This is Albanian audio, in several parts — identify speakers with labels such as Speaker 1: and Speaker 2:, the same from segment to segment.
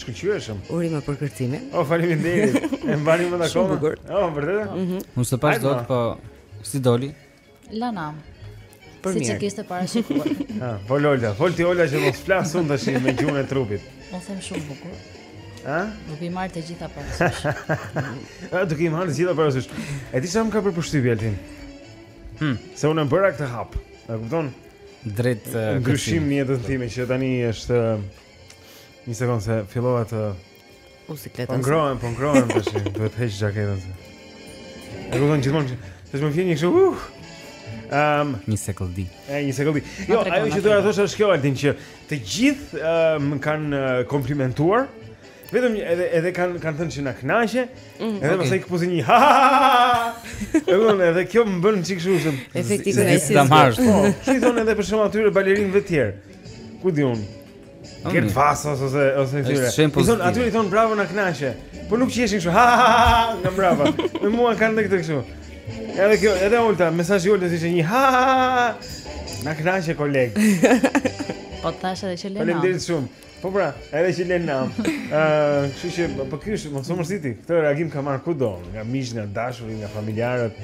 Speaker 1: Shkëlqyeshëm.
Speaker 2: Urime për kërcimin.
Speaker 1: Oh, faleminderit. E mbani më
Speaker 2: dakon.
Speaker 1: Shumë
Speaker 2: bukur.
Speaker 1: Oh, vërtet? Mhm.
Speaker 3: Mm Unë s'e pash dot, po si doli?
Speaker 4: Lana.
Speaker 2: Për
Speaker 4: si mirë. Si që
Speaker 2: kishte
Speaker 4: para si kur.
Speaker 1: Ha, po Lola, fol ti Ola që mos flas unë tash me gjuhën e trupit.
Speaker 4: Unë them shumë bukur.
Speaker 1: Ha?
Speaker 4: Nuk i marr të gjitha parasysh.
Speaker 1: Ha, do i marr të gjitha parasysh. E di sa më ka bërë përshtypje Altin.
Speaker 3: Hm,
Speaker 1: se unë bëra këtë hap. E kupton?
Speaker 3: Drejt
Speaker 1: ndryshim në jetën time që tani është Një sekundë se fillova të
Speaker 2: sikletem.
Speaker 1: Po ngrohem, po ngrohem tash. Duhet të heq xhaketën. E kupton gjithmonë. Tash më vjen një kështu. Uh. Ehm, um,
Speaker 3: një sekondë.
Speaker 1: E një sekondë. Jo, ajo që doja
Speaker 4: të
Speaker 1: thosha është kjo Altin që të gjithë ehm, më um, kanë uh, komplimentuar. Vetëm edhe edhe kanë kanë thënë që na kënaqe. Mm, edhe
Speaker 3: okay.
Speaker 1: pastaj kupozi një. Unë edhe kjo më bën çik kështu.
Speaker 2: Efekti
Speaker 1: i
Speaker 2: kësaj.
Speaker 3: Sa marrësh?
Speaker 1: Po, si thonë edhe për shkak atyre balerinëve të tjerë. Ku di unë? Gert Vasos ose ose
Speaker 3: këtyre.
Speaker 1: I thon atyre i thon bravo na kënaqe. Po nuk qeshin kështu. Ha ha ha. Bravo. Me mua kanë dhe këtë kështu. Edhe kjo, edhe Olta, mesazhi Olta ishte një ha ha ha. Na kënaqe koleg.
Speaker 4: Po të thashë edhe që Lena.
Speaker 1: Faleminderit shumë. Po pra, edhe që Lena. Ëh, uh, kështu që po, po ky është më Summer City. Këtë reagim ka marr kudo, nga miqtë, nga dashurit, nga familjarët.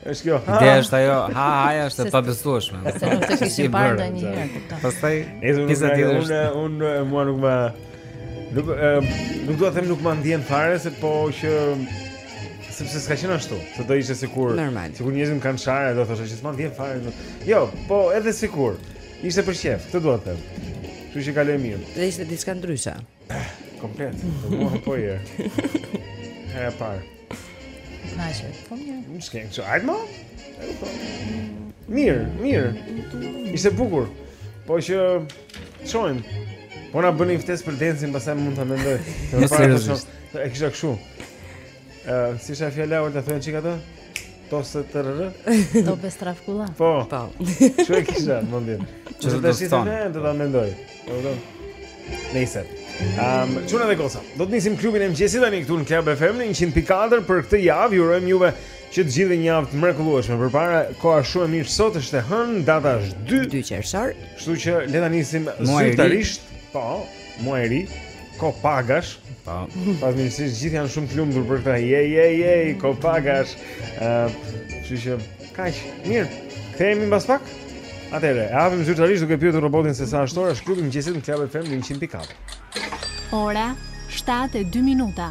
Speaker 1: Është kjo.
Speaker 3: Ideja është ajo, ha ha ja është e pabesueshme.
Speaker 4: Se nuk të kishin parë ndonjëherë.
Speaker 3: Pastaj pjesa tjetër është
Speaker 1: un mua nuk më nuk nuk dua të them nuk më ndien fare se po qesh sepse s'ka qenë ashtu. Se do ishte sikur sikur njerëzit kanë sharë do thoshë që s'ma ndien fare. Jo, po edhe sikur ishte për qejf, këtë dua të them. Kështu që kaloi mirë.
Speaker 2: Dhe ishte diçka ndryshe.
Speaker 1: Komplet. Mua po je. Hera e parë.
Speaker 4: Nice, po mirë.
Speaker 1: Nuk s'ke këtu. Hajde më. Mirë, mirë. Ishte bukur. Po që çojm. Po na bëni ftesë për Dancing, pastaj mund ta mendoj.
Speaker 3: Seriozisht.
Speaker 1: E kisha kështu. Ëh, si është fjala Olta thuaje çik atë? Tose të rrë?
Speaker 4: Tope strafkulla.
Speaker 1: Po.
Speaker 2: Po.
Speaker 1: Çu e kisha
Speaker 3: mendin.
Speaker 1: Çu
Speaker 3: do
Speaker 1: të
Speaker 3: thonë?
Speaker 1: Do ta mendoj. Do të thonë. Nëse. Ehm, um, çuna dhe goca. Do të nisim klubin e mëngjesit tani këtu në Club FM në 100.4 për këtë javë. Ju urojmë juve që të gjithë një javë të mrekullueshme. Përpara koha shumë e mirë sot është e hënë, data është 2,
Speaker 2: 2 qershor.
Speaker 1: Kështu që le ta nisim zyrtarisht. Po. Muaj i ri, kohë pagash.
Speaker 3: Po.
Speaker 1: Padiskutim gjithë janë shumë të lumtur për këtë. Je je je, kohë pagash. Ë, kështu që kaq. Mirë. Kthehemi mbas pak. Atëherë, e hapim zyrtarisht duke pyetur robotin se sa është ora, Klubi i mëngjesit në Club FM 100.4.
Speaker 5: Ora 7:02 minuta.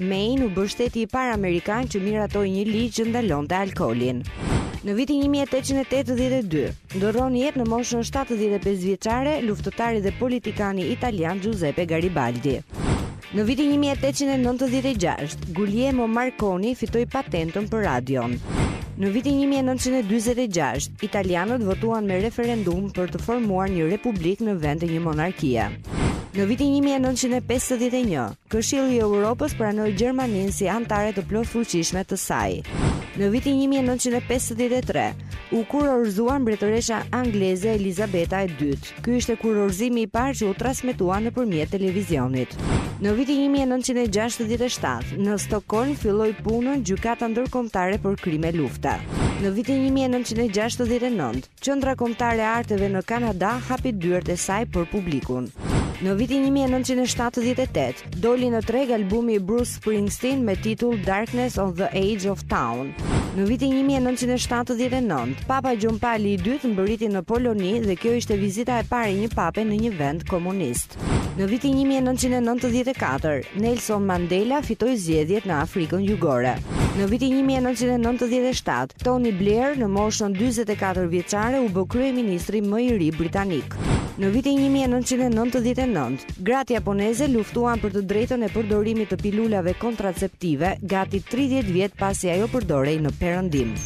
Speaker 2: Maine u bë shteti i parë amerikan që miratoi një ligj që ndalonte alkoolin. Në vitin 1882, ndërron jetë në moshën 75 vjeçare luftëtari dhe politikani italian Giuseppe Garibaldi. Në vitin 1896, Guglielmo Marconi fitoi patentën për radion. Në vitin 1946, italianët votuan me referendum për të formuar një republikë në vend të një monarkie. Në vitin 1951, Këshilli i Europës pranoi Gjermaninë si anëtare të plotfuqishme të saj. Në vitin 1953 u kurorëzua mbretëresha angleze Elizabeta e II. Ky ishte kurorëzimi i parë që u transmetua nëpërmjet televizionit. Në vitin 1967 në Stockholm filloi punën Gjykata Ndërkombëtare për Krime Lufte. Në vitin 1969 Qendra Kombëtare e Arteve në Kanada hapi dyert e saj për publikun. Në vitin 1978, doli në treg albumi i Bruce Springsteen me titull Darkness on the Edge of Town. Në vitin 1979, Papa Gjon Pali i dytë mbërriti në Poloni dhe kjo ishte vizita e parë e një pape në një vend komunist. Afrikës. Në vitin një mijë e nëntëqind e nëntëdhjetë e katër, Nelson Mandela fitoi zgjedhjet në Afrikën Jugore. Në vitin një mijë e nëntëqind e nëntëdhjetë e shtatë, Tony Blair në moshën dyzet e katër vjeçare u bë kryeministri më i ri britanik. Në vitin një mijë e nëntëqind e nëntëdhjetë e nëntë, gratë japoneze luftuan për të drejtën e përdorimit të pilulave kontraceptive gati tridhjetë vjet pasi ajo përdorej në Perëndim.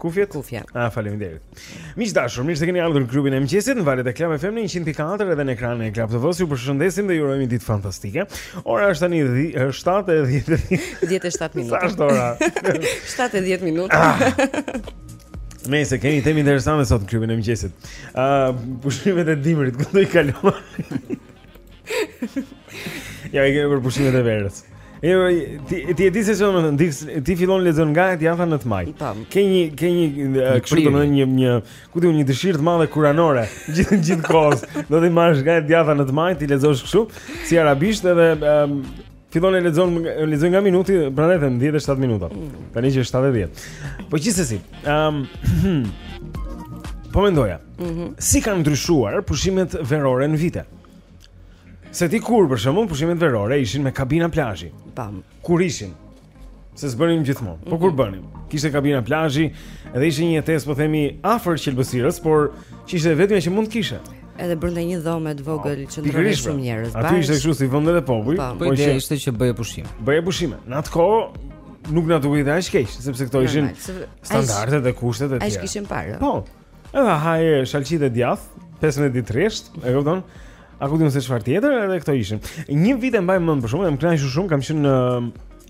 Speaker 1: Kufjet?
Speaker 2: Kufjet.
Speaker 1: Ah, faleminderit. Miq të dashur, mirë se keni ardhur në klubin e mëngjesit në valët e Club FM 104 edhe në ekranin e Club TV. Ju përshëndesim dhe ju urojmë ditë fantastike. Ora është tani 7:10.
Speaker 2: 17 minuta.
Speaker 1: Sa është ora?
Speaker 2: 7:10 minuta.
Speaker 1: Ah. Se kemi temë interesante sot në klubin e mëngjesit. Ë, uh, pushimet e dimrit ku do i kalojmë? Ja i kemi për pushimet e verës. Jo, ti ti e di se çfarë më thon, ti fillon lexon nga e djathta në të majtë. Ke një ke një kështu
Speaker 3: do
Speaker 1: të thonë një një ku diun një dëshirë të madhe kuranore gjithë gjithë kohës. Do t'i marrësh nga e djathta në të majtë, t'i lexosh kështu si arabisht edhe Fillon e lexon lexoj nga minuti, prandaj them 17 minuta. Mm. Tani që është 7:10. Po gjithsesi, ëm um, po mendoja.
Speaker 2: Mm -hmm.
Speaker 1: Si kanë ndryshuar pushimet verore në vite? Se dikur për shembull pushimet verore ishin me kabina plazhi.
Speaker 2: Pam.
Speaker 1: Kur ishin? Se s'bënim gjithmonë. Mm -hmm. Po kur mhm. bënim? Kishte kabina plazhi dhe ishte një jetesë po themi afër qelbësirës, por që ishte e vetmja që mund të kishe.
Speaker 2: Edhe brenda një dhome të vogël që ndronin shumë pra. njerëz.
Speaker 1: Aty ishte kështu si vendet e popullit,
Speaker 2: po,
Speaker 3: po, po që ishte që bëje pushim.
Speaker 1: Bëje pushime. Në atë kohë nuk na dukej aq keq, sepse këto ishin standardet dhe kushtet e tjera.
Speaker 2: Aq kishim parë.
Speaker 1: Po, Edhe haje shalqi e djath, 15 ditë rresht, e kupton? A ku di un se çfarë tjetër, edhe këto ishin. Një vit e mbaj mend për shembull, jam kënaqur shumë, kam qenë në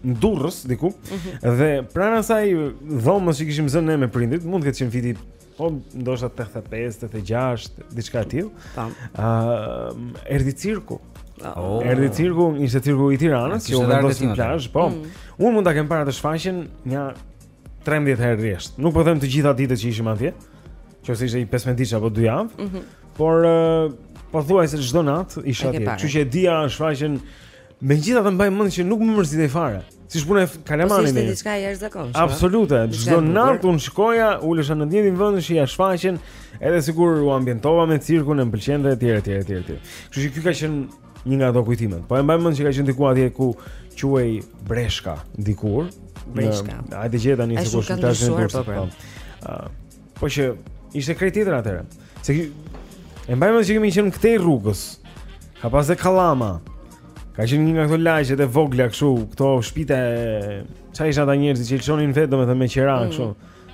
Speaker 1: në Durrës diku
Speaker 2: mm -hmm.
Speaker 1: dhe pranë asaj dhomës që kishim zënë ne me prindrit, mund të ketë qenë viti po ndoshta 85, 86, diçka e tillë.
Speaker 2: Tam.
Speaker 1: Ëh, uh, erdhi cirku.
Speaker 3: Oh.
Speaker 1: Erdhi cirku, ishte cirku i Tiranës, që u
Speaker 3: vendos
Speaker 1: në plazh, po.
Speaker 2: Mm.
Speaker 1: Unë mund ta kem parë atë shfaqen një 13 herë rresht. Nuk po them të gjitha ditët që ishim atje, qoftë ishte 15 ditë apo 2 javë. Mm -hmm. Por uh, pothuajse çdo natë isha atje. Kështu që e dija shfaqen megjithatë mbaj mend që nuk më mërzitej fare. Siç puna
Speaker 2: e kalamanit
Speaker 1: me.
Speaker 2: Po
Speaker 1: ishte
Speaker 2: diçka e jashtëzakonshme.
Speaker 1: Absolute. Çdo natë un shkoja, ulesha në të njëjtin vënd shija shfaqen, edhe sikur u ambientova me cirkun, më pëlqente etj etj etj. Kështu që ky ka qenë Një nga ato kujtimet. Po e mbaj mend që ka qenë diku atje ku quhej Breshka dikur.
Speaker 2: Breshka. Aty
Speaker 1: tek
Speaker 2: janë
Speaker 1: sikur tash
Speaker 2: në
Speaker 1: burg.
Speaker 2: Po, pra.
Speaker 1: po. po që ishte krejt tjetër atëre. Se e mbaj mend që kemi qenë këtej rrugës. Ka pas dhe kallama. Ka qenë një nga këto lagjet e vogla kështu, këto shpite, çfarë ishin ata njerëz që i lëshonin vetë domethënë me qera
Speaker 2: mm.
Speaker 1: kështu.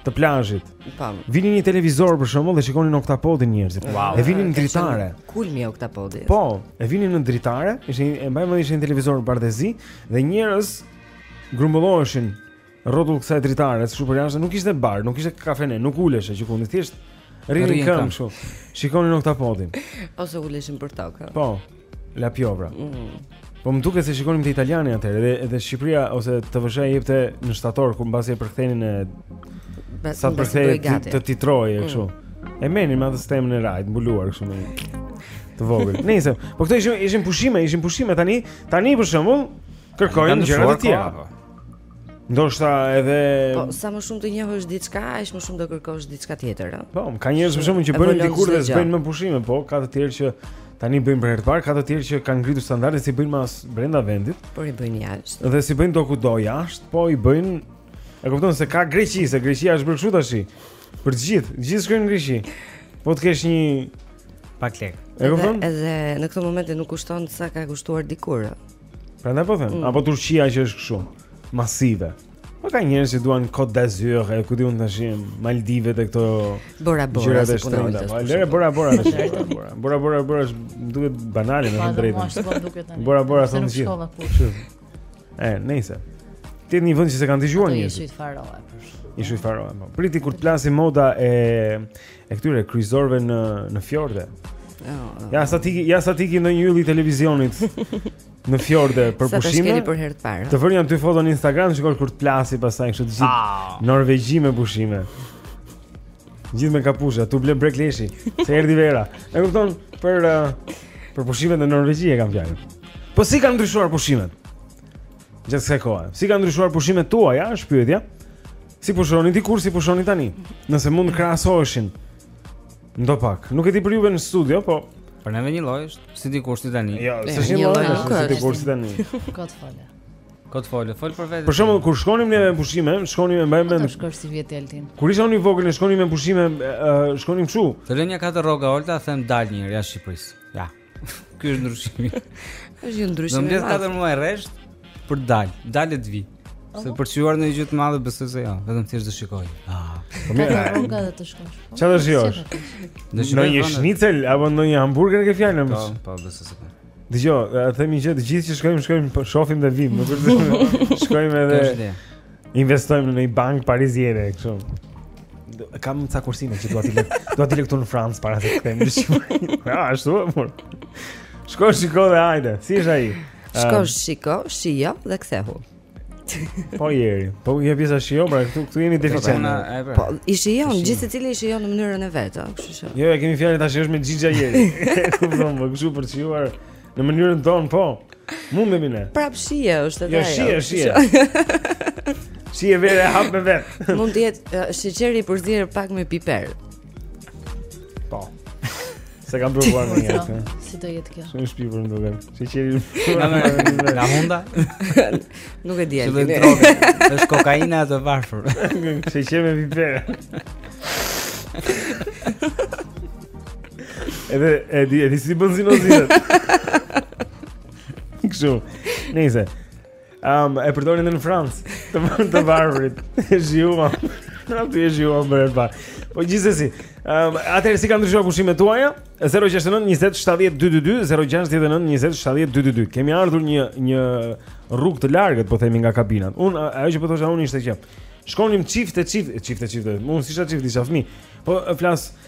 Speaker 1: të plazhit.
Speaker 2: Tam.
Speaker 1: Vinin një televizor për shembull dhe shikonin oktapodin njerëzit.
Speaker 3: Wow.
Speaker 1: E vinin në dritare.
Speaker 2: Kulmi i oktapodit.
Speaker 1: Po, e vinin në dritare, ishte e mbaj mend ishte një televizor bardhezi dhe njerëz grumbulloheshin rrotull kësaj dritare, kështu për jashtë nuk ishte bar, nuk ishte kafene, nuk uleshe gjëkundi thjesht rrinin
Speaker 3: në
Speaker 1: këmbë kështu. Shikonin oktapodin.
Speaker 2: Ose uleshin për tokë.
Speaker 1: Po. La Piovra.
Speaker 2: Mm.
Speaker 1: Po më duket se shikonim te italiani atëherë dhe edhe Shqipëria ose TVSH e jepte në shtator kur mbasi e përkthenin e sa ta
Speaker 2: përkthenin
Speaker 1: ta titrojë
Speaker 2: mm.
Speaker 1: kështu. Mm. E merrnin me atë stemën e RAI-t mbuluar kështu me të vogël. Nejse, po këto ishin ishin pushime, ishin pushime tani, tani për shembull kërkojnë gjëra të tjera.
Speaker 3: Po.
Speaker 1: Ndoshta edhe
Speaker 2: Po sa më shumë të njohësh diçka, aq më shumë do kërkosh diçka tjetër, ëh.
Speaker 1: Po, ka njerëz për shembull që
Speaker 2: bënin
Speaker 1: dikur dhe s'bëjnë më pushime, po ka të tjerë që tani bëjnë për herë të parë, ka të tjerë që kanë ngritur standardet s'i bëjnë më brenda vendit,
Speaker 2: por i bëjnë jashtë.
Speaker 1: Dhe s'i bëjnë dokudo jashtë, po i bëjnë. E kupton s'ka Greqi, se Greqia është bërë kështu tash. Për të gjithë, të gjithë shkojnë në Greqi. Po të kesh një
Speaker 3: pak lek.
Speaker 1: E kupton?
Speaker 2: Edhe në këtë moment nuk kushton sa ka kushtuar dikur.
Speaker 1: Prandaj po them,
Speaker 2: mm.
Speaker 1: apo Turqia që është kështu, masive. Po ka njerëz që duan Côte d'Azur, e ku di un të shkojmë Maldive te këto
Speaker 2: Bora Bora si
Speaker 1: po
Speaker 2: ndonjë
Speaker 1: gjë.
Speaker 2: Lëre
Speaker 1: Bora Bora. Bora Bora Bora është duket banale në
Speaker 4: drejtë. Po
Speaker 1: Bora Bora
Speaker 4: thua ti.
Speaker 1: Kështu. E, nejse. Ti një vend që s'e kanë dëgjuar
Speaker 4: njerëz. Ishujt Faroe.
Speaker 1: Ishujt Faroe. Po. Priti kur të plasi moda e e këtyre kryqëzorëve në në fjorde. Ja sa të ja sa të ikë ndonjë yll i televizionit në fjorde për
Speaker 2: pushime. Sa
Speaker 1: të
Speaker 2: shkelë për herë të parë.
Speaker 1: Të vërë nja dy foto në Instagram, shiko kur të plasi pastaj kështu të gjithë
Speaker 3: ah.
Speaker 1: Norvegji me pushime. Gjithë me kapusha, tu ble brekë leshi, se erdhi vera. E kupton për uh, për pushimet në Norvegji e kam fjalën. Po si kanë ndryshuar pushimet? Gjithsesi koha. Si kanë ndryshuar pushimet tuaja, është pyetja. Si pushonit dikur si pushoni tani? Nëse mund të krahasoheshin. Ndo pak. Nuk e di për juve në studio, po
Speaker 3: për neve njëlloj është, si dikur si tani.
Speaker 1: Jo,
Speaker 2: ja,
Speaker 1: s'është
Speaker 2: njëlloj,
Speaker 1: është si dikur si tani.
Speaker 4: Kot fole.
Speaker 3: Kot fole, fol për vete.
Speaker 1: Për shembull, kur shkonim ne në pushime, shkonim me mbaj
Speaker 4: mend.
Speaker 1: Ku
Speaker 4: do shkosh sivjet Eltin.
Speaker 1: Kur isha unë i vogël, ne shkonim në pushime, shkonim kështu.
Speaker 3: Të mbledh nja katër rroga Olta, them dal një herë jashtë Shqipërisë. Ja. Ky është ndryshimi.
Speaker 2: Është një ndryshim. Do
Speaker 3: mbledh katër muaj rresht rroga për të dalë, dalë të vi. Se për të çuar në një gjë të madhe besoj se jo, vetëm thjesht të shikoj. Ah,
Speaker 1: po mirë.
Speaker 4: Nga do të shkosh. Po.
Speaker 1: Çfarë do shijosh? Ndonjë schnitzel apo ndonjë hamburger ke fjalën?
Speaker 3: Po, po besoj se po.
Speaker 1: Dëgjo, a themi që të gjithë që shkojmë, shkojmë, po shohim dhe vim, nuk është. Shkojmë edhe. Investojmë në një bankë pariziere kështu. Kam ca kursime që dua t'i lë, dua t'i lë këtu në Francë para se të kthehem në Shqipëri. Ja, ashtu e mor. Shko shiko dhe hajde. Si është ai?
Speaker 2: Shko
Speaker 1: ehm,
Speaker 2: shiko, shijo dhe kthehu.
Speaker 1: Po Jeri, po kjo pjesa shijo, pra këtu këtu jemi
Speaker 3: deficientë. Po, pra.
Speaker 2: po i shijon, gjithsecili i shijon në mënyrën e vet, kështu që.
Speaker 1: Jo, e kemi fjalën tash është me xhixha Jeri. Kupton, domethënë po, kështu për të shijuar. Në mënyrën tonë po. Mundemi ne.
Speaker 2: Prap shije është edhe.
Speaker 1: Jo shije, shije. Shije vere hape
Speaker 2: vetë. Mund të jetë sheqeri i përzier pak me piper.
Speaker 1: Po. Se kam provuar
Speaker 4: ndonjëherë. Si do jetë kjo?
Speaker 1: Shumë e shpifur më duket. Sheqeri.
Speaker 3: Na munda?
Speaker 2: Nuk e di atë.
Speaker 3: Është droga. Është kokaina e të varfërve.
Speaker 1: Sheqer me piper. Edhe e di, e di si bën sinozitet. Kështu. Nëse Ëm, um, e përdorin në Francë, domethënë të varfrit. E shijuam. Aty e shijuam për herë parë. Po gjithsesi, ëm, um, atëherë si kanë ndryshuar pushimet tuaja? 069 20 70 222, 069 20 70 222. Kemi ardhur një një rrugë të largët, po themi nga kabinat. Unë ajo që po thosha unë ishte që shkonim çift e çift, çift e çift. Unë s'isha çift, isha fëmijë. Po flas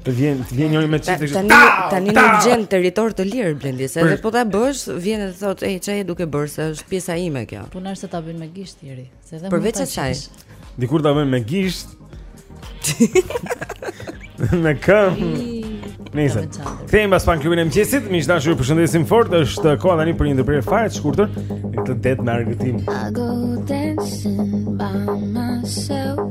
Speaker 4: Të
Speaker 1: vjen, të vjen njëri me çifte kështu.
Speaker 2: Tani tani nuk gjen territor të lirë Blendi, se edhe po ta bësh, vjen dhe thotë, "Ej, ça je duke bërë se është pjesa ime kjo."
Speaker 4: Po tani s'ta bën me gisht njeri, se edhe
Speaker 2: Përveç asaj.
Speaker 1: Dikur ta bënin me gisht. Me këmbë. Nice. Kthehemi pas pak në Klubin e Mëngjesit, miq dashur, ju përshëndesim fort. Është koha tani për një ndërprerje fare të shkurtër, në këtë det me argëtim.
Speaker 5: I go dancing by myself.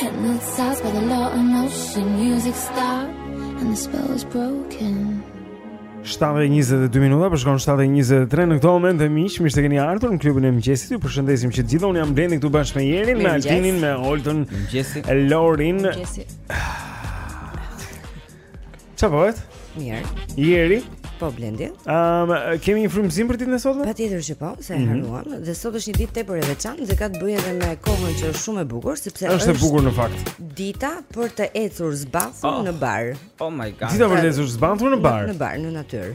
Speaker 6: Hypnotized by the law of motion, music stop, and the spell is broken.
Speaker 2: 7:22 minuta, po shkon 7:23 në këtë moment miq, mirë se keni ardhur në klubin e mëngjesit. Ju përshëndesim që gjithë unë jam blendi këtu bashkë me Jerin, me Altinin, me Oltën, Lorin.
Speaker 4: Mëngjesi.
Speaker 2: Ça bëhet?
Speaker 1: Mirë.
Speaker 2: Jeri?
Speaker 1: Po Blendi.
Speaker 2: Ëm um, kemi një frymëzim për ditën e sotme?
Speaker 1: Patjetër që po, s'e mm
Speaker 2: -hmm.
Speaker 1: harruam. Dhe sot është një ditë tepër e veçantë dhe ka të bëjë edhe me kohën që është shumë e bukur, sepse
Speaker 2: është e bukur në fakt.
Speaker 1: Dita për të ecur zbathur
Speaker 3: oh.
Speaker 1: në bar.
Speaker 3: Oh my god.
Speaker 2: Dita për të pra, ecur zbathur në bar.
Speaker 1: Në bar, në natyrë.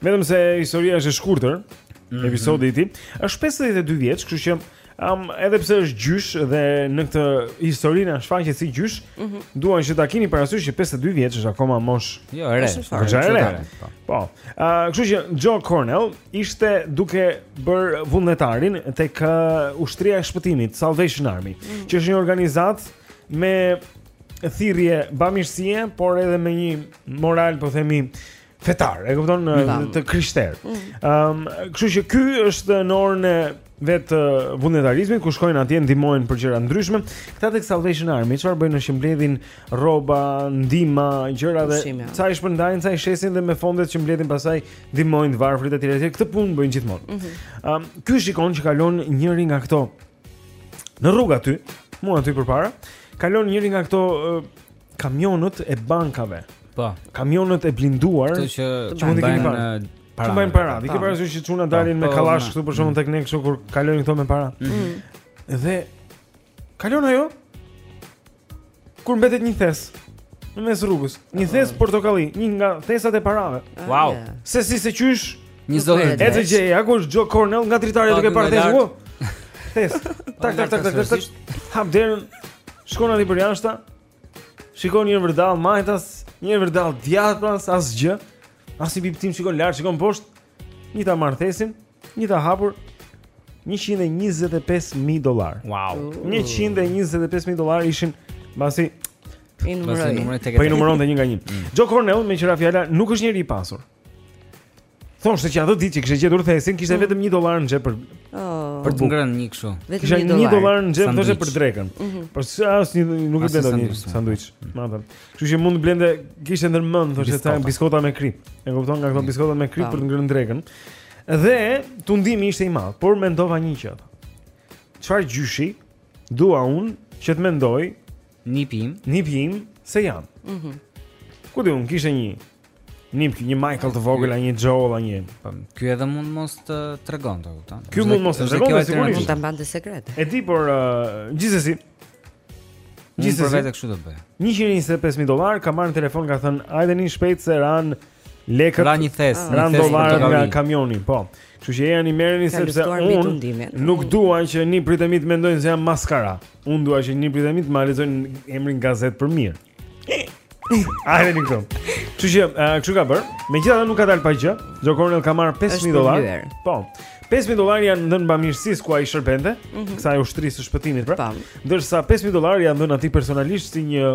Speaker 1: Vetëm se historia është e shkurtër,
Speaker 3: mm -hmm.
Speaker 1: episodi i tij është 52 vjeç, kështu që um, edhe pse është gjysh dhe në këtë histori na shfaqet si gjysh,
Speaker 2: mm
Speaker 1: -hmm. dua që ta keni parasysh që 52 vjeç është akoma moshë.
Speaker 3: Jo, e re.
Speaker 2: Është
Speaker 1: e re.
Speaker 3: Po.
Speaker 1: po. Ë, uh, kështu që Joe Cornell ishte duke bërë vullnetarin tek uh, ushtria e shpëtimit Salvation Army, mm -hmm. që është një organizatë me thirrje bamirësie, por edhe me një moral, po themi, fetar, e kupton,
Speaker 2: mm.
Speaker 1: të krishterë. Ëm, mm. um, kështu që ky është në orën e vet vullnetarizmit ku shkojnë atje ndihmojnë për gjëra të ndryshme. Këta tek Salvation Army çfarë bëjnë është mbledhin rroba, ndihma, gjëra dhe ca i shpërndajnë, ca i shesin dhe me fondet që mbledhin pastaj ndihmojnë të varfrit etj etj. Këtë punë bëjnë gjithmonë. Ëm, mhm. mm um, ky shikon që kalon njëri nga këto në rrugë aty, mu aty përpara, kalon njëri nga këto uh, kamionët e bankave.
Speaker 3: Po.
Speaker 1: Kamionët e blinduar.
Speaker 3: Këta që
Speaker 1: mund të keni parë. Para. Mbajnë para. Ti ke parasysh që çunat dalin me
Speaker 3: po,
Speaker 1: kallash këtu për shkakun mm. tek ne kështu kur kalojnë këto me para. Mhm. Mm. Dhe kalon ajo kur mbetet një thes në mes rrugës. Një thes oh. portokalli, një nga thesat e parave.
Speaker 2: Ah, wow.
Speaker 1: Se si se qysh
Speaker 3: një
Speaker 2: zot
Speaker 1: e di. Edhe ja ku është Joe Cornell nga dritarja duke parë thesin. Thes. Tak tak tak tak. Hap derën. Shkon aty përjashta. Shikon një vërdall majtas, një vërdall djathtas prapë asgjë. As një pipëtim shikon lart, shikon poshtë. Një ta marrë thesin, një ta hapur 125000 dollar.
Speaker 3: Wow.
Speaker 1: 125000 dollar ishin mbasi
Speaker 2: i
Speaker 3: numëroi.
Speaker 1: Po i numëronte një nga një. Mm. Joe Cornell meqë ra fjala nuk është njeri i pasur. Thoshte që atë ditë që kishte gjetur thesin, kishte mm. vetëm 1 dollar në xhep për
Speaker 2: oh.
Speaker 3: për të ngrënë një kështu.
Speaker 2: Vetëm
Speaker 1: 1 dollar në xhep thoshte për drekën. Mhm. Por as një nuk e
Speaker 3: bën
Speaker 1: dot një sanduiç. Madje. Kështu që mund të blende kishte ndërmend thoshte ca
Speaker 3: biskota
Speaker 1: me kripë. E kupton nga këto mm. biskota me
Speaker 2: kripë
Speaker 1: për të ngrënë drekën. Dhe tundimi ishte i madh, por mendova një gjë. Çfarë gjyshi dua unë që të mendojë
Speaker 3: Nipi
Speaker 1: im. Nipi im s'e kam.
Speaker 2: Mhm.
Speaker 1: Mm Ku di unë kishe një nip një Michael të vogël a një Joel a një.
Speaker 3: Po ky edhe mund mos të tregonte kupton.
Speaker 1: Ky mund mos të tregonte sigurisht.
Speaker 2: Mund ta mbante sekret.
Speaker 1: E di por uh, gjithsesi. Gjithsesi
Speaker 3: vetë kështu do bëj.
Speaker 1: 125000 dollar ka marrë në telefon ka thënë hajdeni shpejt se ran Lekët
Speaker 3: ra një thes, një thes
Speaker 1: dollarë nga kamioni, po. Kështu që ejani merreni sepse unë nuk dua që nipërit e mi të mendojnë se jam maskara. Unë dua që nipërit e mi të ma lexojnë emrin në gazetë për mirë. Ai vjen këtu. Kështu që kështu ka bërë. Megjithatë nuk ka dalë pa gjë. Joe Cornell ka marrë 5000
Speaker 2: dollarë.
Speaker 1: Po. 5000 dollarë janë dhënë bamirësisë ku ai shërbente, mm -hmm. kësaj ushtrisë së shpëtimit, pra. Ndërsa 5000 dollarë janë dhënë atij personalisht si një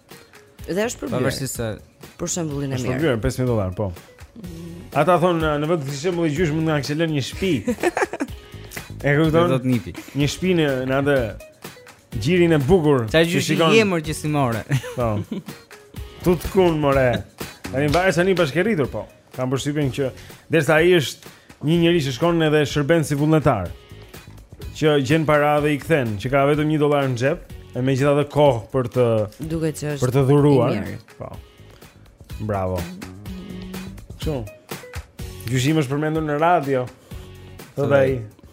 Speaker 1: Dhe
Speaker 3: është
Speaker 2: shpërblyer.
Speaker 3: Pavarësisht se
Speaker 2: për shembullin e mirë.
Speaker 1: Është shpërblyer 5000 dollarë, po. Ata thonë në vend të shembullit gjysh mund të na kishe lënë një shtëpi. E kupton?
Speaker 3: Thotë nipi.
Speaker 1: Një shtëpi në në atë gjirin e bukur.
Speaker 3: Ça gjyshi
Speaker 1: je
Speaker 3: mër që s'i more.
Speaker 1: Po. Tutkun more. Tani vaje tani bashkëritur po. Kam përshtypjen që derisa ai është një njeri që shkon edhe shërben si vullnetar, që gjen para dhe i kthen, që ka vetëm 1 dollar në xhep, e megjithatë kohë
Speaker 2: duket se është
Speaker 1: për të dhuruar. Po. Bravo. Xho. Gjyshi im është përmendur në radio. Thotë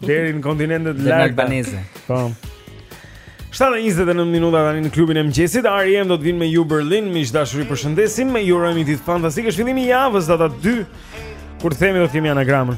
Speaker 1: deri në kontinentet larg
Speaker 3: Albaneze.
Speaker 1: Po. 7:29 minuta tani në klubin e mëngjesit. Ari do të vinë me U-Berlin, miq të dashur, ju përshëndesim. Ju urojmë ditë fantastike. Është fillimi i javës data 2. Kur themi do të kemi anagramën.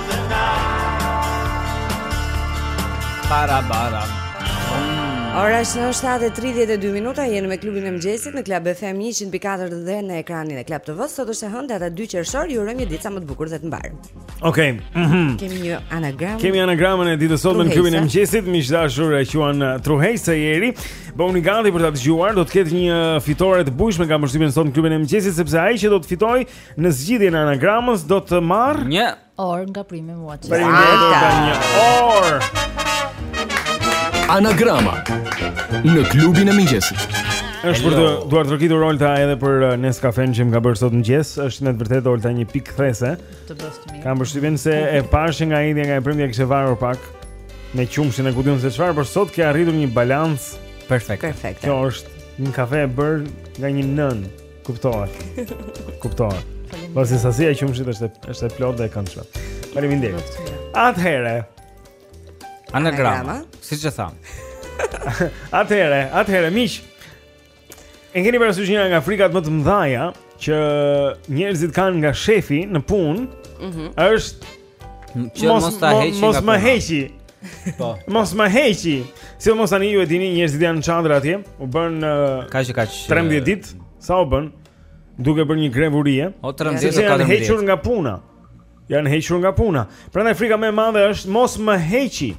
Speaker 3: Para para.
Speaker 2: Ora është 7:32 minuta, jemi me klubin e mëngjesit në Club FM 104 dhe në ekranin e Club TV. Sot është e hënë data 2 qershor, ju urojmë një ditë sa më të bukur dhe të mbarë.
Speaker 1: Okej. Okay. Mm -hmm.
Speaker 2: Kemi një anagram.
Speaker 1: Kemi anagramën e ditës sot në klubin e mëngjesit, miq të dashur, e quan uh, Truheqësja Jeri. Bëuni gati për ta dëgjuar, do të ketë një fitore të bujshme me sa kam mendimin sot në klubin e mëngjesit sepse ai që do të fitojë Në zgjidhjen e anagramës do të marrë
Speaker 3: një
Speaker 4: orë nga Primi
Speaker 1: Uoç. Për një orë.
Speaker 7: Anagrama në klubin e mëngjesit.
Speaker 1: Është për t'u duartrokitur Olta edhe për uh, Nescafenë që më ka bërë sot mëngjes, është me të vërtetë Olta një pikë kthese.
Speaker 4: Të bëftë mirë.
Speaker 1: Kam përshtypjen se e pashë nga e enjtja nga e premtja kishe varur pak me qumshin e ku di unë se çfarë, por sot ke arritur një balans
Speaker 3: perfekt.
Speaker 2: Perfekt.
Speaker 1: Kjo është një kafe e bërë nga një nënë. Kuptohet. Kuptohet. Pasi sasia e qumshit është është e plotë dhe e këndshme. Faleminderit. Atëherë.
Speaker 3: Anagrama, siç e thamë.
Speaker 1: Atëherë, atëherë miq. E keni parasysh një nga frikat më të mëdha që njerëzit kanë nga shefi në punë?
Speaker 2: Mhm.
Speaker 1: Mm është
Speaker 3: Që mos, mos
Speaker 1: të
Speaker 3: heqi
Speaker 1: Mos më heqi
Speaker 3: Po.
Speaker 1: Mos më heqi. Sidomos tani ju e dini njerëzit janë në çadra atje, u bënë
Speaker 3: kaq e kaq
Speaker 1: 13 ditë, sa u bënë? Duke bërë një grevë urie.
Speaker 3: O 13 ditë.
Speaker 1: Janë hequr nga puna. Janë hequr nga puna. Prandaj frika më e madhe është mos më heqi.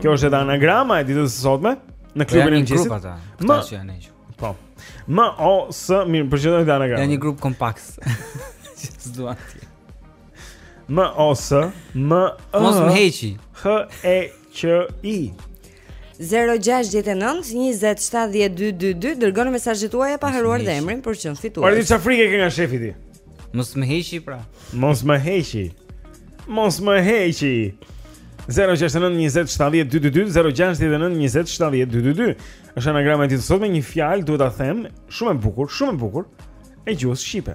Speaker 1: Kjo është edhe anagrama e ditës së sotme në
Speaker 3: po,
Speaker 1: klubin e mëngjesit.
Speaker 3: Ata që janë hequr.
Speaker 1: Po. M O S mirë, përgjithësisht anagrama.
Speaker 3: Janë një grup kompakt. Ç'do të thotë?
Speaker 1: M O S M Ë
Speaker 3: Mos më heqi.
Speaker 1: H E Q I
Speaker 2: 0-6-9-27-12-2 Dërgoni mesazhin tuaj pa harruar dhe emrin Po qe se
Speaker 1: fituat Po edhe ç'frikë ke nga shefi ti
Speaker 3: Mos më heqi pra
Speaker 1: Mos më heqi Mos më heqi 0-6-9-27-12-2 0-6-9-27-12-2 është anagrama e ditës sotme një fjalë Duhet ta them Shumë e bukur Shumë e bukur E gjuhës shqipe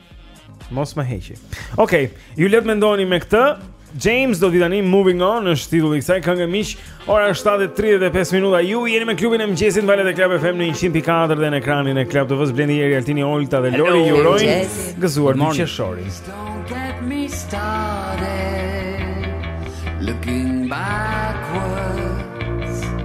Speaker 3: Mos më heqi.
Speaker 1: Okej, okay, ju lë të mendoni me këtë. James do të tani Moving On është titulli i kësaj kënge miq. Ora është 7:35 minuta. Ju jeni me klubin e mëngjesit në valët e Club FM në 104 dhe në ekranin e Club TV-së Blendi Jeri Altini Olta dhe Lori ju urojnë gëzuar
Speaker 8: dy qershorin. Looking back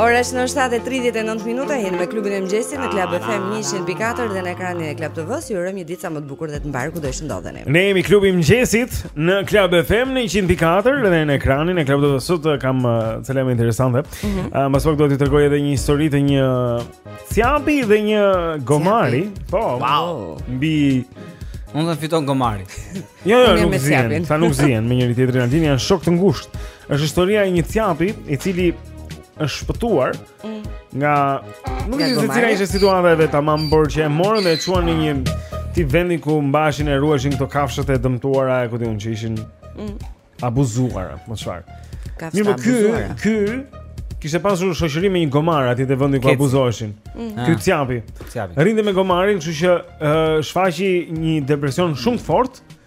Speaker 2: Ora është 7:39 minuta jeni me klubin e mëngjesit në Club FM 104 dhe në ekranin e Club TV-së. Ju urojmë një ditë sa më të bukur dhe të mbarë kudo që të ndodheni.
Speaker 1: Ne jemi klubi i mëngjesit në Club FM 104 dhe në ekranin e Club TV-së. Sot eh, kam eh, ca tema interesante.
Speaker 2: Ëh,
Speaker 1: mm -hmm. uh, do t'ju tregoj edhe një histori të një cjapi dhe një gomari. Cjapi. Po.
Speaker 3: Wow.
Speaker 1: Mbi
Speaker 3: Unë do fiton gomari.
Speaker 1: Jo, jo, nuk zihen. Ata nuk zihen me njëri-tjetrin, janë shokë të ngushtë. Është historia e një cjapi i cili është shpëtuar mm. nga nuk e di se cila ishte situata e vet, tamam, por që e morën dhe e çuan në një tip vendi ku mbaheshin e ruheshin këto kafshët e dëmtuara e ku di unë që ishin
Speaker 2: mm.
Speaker 1: abuzuar, a çfarë.
Speaker 2: Kafshë
Speaker 1: po
Speaker 2: abuzuara.
Speaker 1: Ky ky kishte pasur shoqëri me një gomar aty te vendi ku abuzoheshin.
Speaker 2: Mm.
Speaker 1: Ky
Speaker 3: ah.
Speaker 1: cjapi.
Speaker 3: Cjapi.
Speaker 1: Rrinte me gomarin, kështu që uh, shfaqi një depresion shumë të fortë.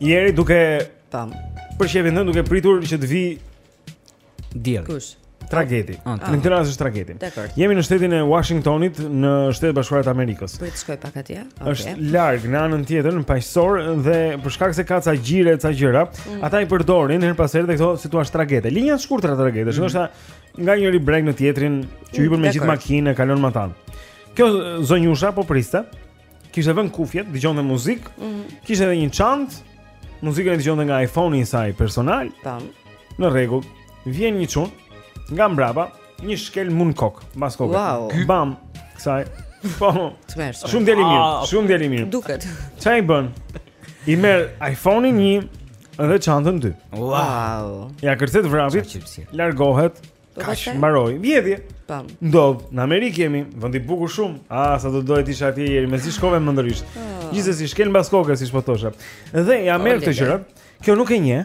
Speaker 1: Jeri duke
Speaker 2: thënë
Speaker 1: për shefin tënd duke pritur që të vijë
Speaker 3: trageti.
Speaker 2: Kush?
Speaker 1: Trageti.
Speaker 3: Ah,
Speaker 1: në këtë rast është
Speaker 2: trageti.
Speaker 1: Jemi në shtetin e Washingtonit, në Shtetet e Bashkuara të Amerikës.
Speaker 2: Po të shkoj pak atje. Okay.
Speaker 1: Është larg në anën tjetër, në Paqësor dhe për shkak se ka ca gjire, ca gjëra,
Speaker 2: mm.
Speaker 1: ata i përdorin herë pas here këto si thua tragete. Linja të shkurtra trageti,
Speaker 2: mm.
Speaker 1: ndoshta nga njëri breg në tjetrin, që hipën me gjithë makinë, kalon matanë. Kjo zonjusha po priste kishte vënë kufjet, dëgjonte muzikë,
Speaker 2: mm -hmm.
Speaker 1: kishte edhe një çantë, muzikën e dëgjonte nga iPhone-i i saj personal.
Speaker 2: Tam.
Speaker 1: Në rregull, vjen një çun nga mbrapa, një shkelm mu n'kokë, mbas kokës.
Speaker 2: Wow.
Speaker 1: Bam, kësaj. Po. Shumë djalë i mirë,
Speaker 2: ah.
Speaker 1: shumë djalë i mirë.
Speaker 2: Duket.
Speaker 1: Çfarë i bën? I merr iPhone-in 1 dhe çantën 2.
Speaker 2: Wow.
Speaker 1: Ia kërcet vrapit, largohet
Speaker 2: Po
Speaker 1: Kaq
Speaker 2: pastaj?
Speaker 1: mbaroi? Vjedhje.
Speaker 2: Po.
Speaker 1: Ndodh, në Amerikë jemi, vend i bukur shumë. Ah, sa do doje të isha atje Jeri, mezi shkove mendërisht.
Speaker 2: Ah.
Speaker 1: Gjithsesi shkelm mbas kokës, siç po thosha. Dhe ia merr këto
Speaker 2: lele.
Speaker 1: gjëra. Kjo nuk e njeh.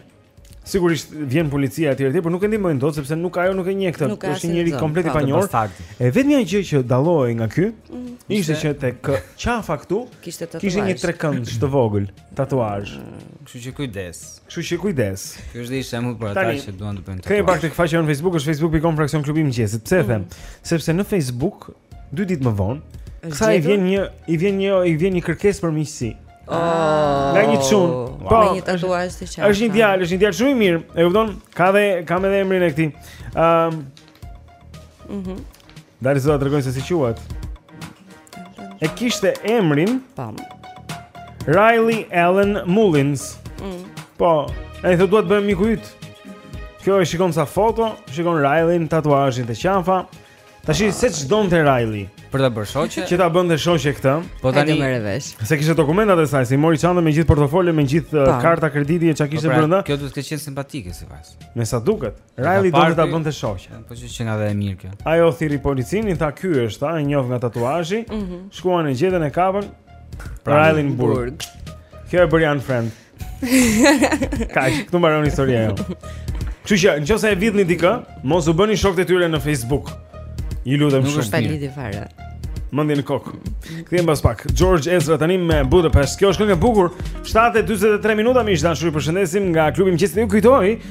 Speaker 1: Sigurisht vjen policia etj etj, por nuk e ndihmojnë dot sepse nuk ajo nuk e njeh këtë.
Speaker 2: Nuk ka
Speaker 1: Është
Speaker 2: asnjë
Speaker 1: një njeri
Speaker 2: zonë,
Speaker 1: komplet i
Speaker 2: po,
Speaker 1: panjohur.
Speaker 3: Bastard.
Speaker 1: E vetmja gjë që dallohej nga ky ishte që tek qafa këtu
Speaker 2: Kishte tatuazh.
Speaker 1: kishte një trekëndsh të vogël. tatuazh.
Speaker 3: Kështu që kujdes.
Speaker 1: Kështu që kujdes.
Speaker 3: Ky është dhe një shembull për ata që duan të bëjnë tatuazh.
Speaker 1: Kemi parë tek faqja në Facebook, është facebook.com fraksion klubi i mëngjesit. Pse e them? Mm. Sepse në Facebook dy ditë më vonë, kësaj i vjen një i vjen një i vjen një kërkesë për miqësi.
Speaker 2: Oh,
Speaker 1: nga një çun. Po,
Speaker 2: me një tatuazh te qafa.
Speaker 1: Është një djalë, është një djalë shumë i mirë. E kupton? Ka dhe kam edhe emrin e këtij. Ëm, um,
Speaker 2: Mhm.
Speaker 1: Mm Do ta tregoj se si quhet. E kishte emrin.
Speaker 2: Tam.
Speaker 1: Riley Allen Mullins.
Speaker 2: Mhm.
Speaker 1: Po, i thotë dua të bëhem miku yt. Kjo e shikon ca foto, shikon Riley-n, tatuazhin te qafa. Tashi se ç'donte Riley
Speaker 3: për ta bërë shoqe.
Speaker 1: Që ta bënte shoqe këtë.
Speaker 3: Po ta
Speaker 2: ndihmërr vesh.
Speaker 1: Se kishte dokumentat e saj, se i mori çantën me gjithë portofolin, me gjithë uh, karta krediti e ça kishte
Speaker 3: po pra,
Speaker 1: brenda.
Speaker 3: Kjo duhet të ketë qenë simpatike sipas.
Speaker 1: Me sa duket. Riley donte ta bënte shoqe.
Speaker 3: Po se qe edhe e mirë kjo.
Speaker 1: Ajo thirri policin, i tha ky është, a e njoh nga tatuazhi.
Speaker 2: Mm -hmm.
Speaker 1: Shkuan e gjetën e kapën.
Speaker 3: Pra,
Speaker 1: Riley në burg. Kjo e bëri unfriend. Kaq, këtu mbaron historia jo. Kështu që nëse e vidhni dikë, mos u bëni shokët e tyre në Facebook. Ju lutem shumë.
Speaker 2: Nuk është pa lidhje fare.
Speaker 1: Mendje në kokë. Kthehemi pas pak. George Ezra tani me Budapest. Kjo është këngë e bukur. 7:43 minuta miq të dashur ju përshëndesim nga klubi i mëngjesit. Ju kujtoj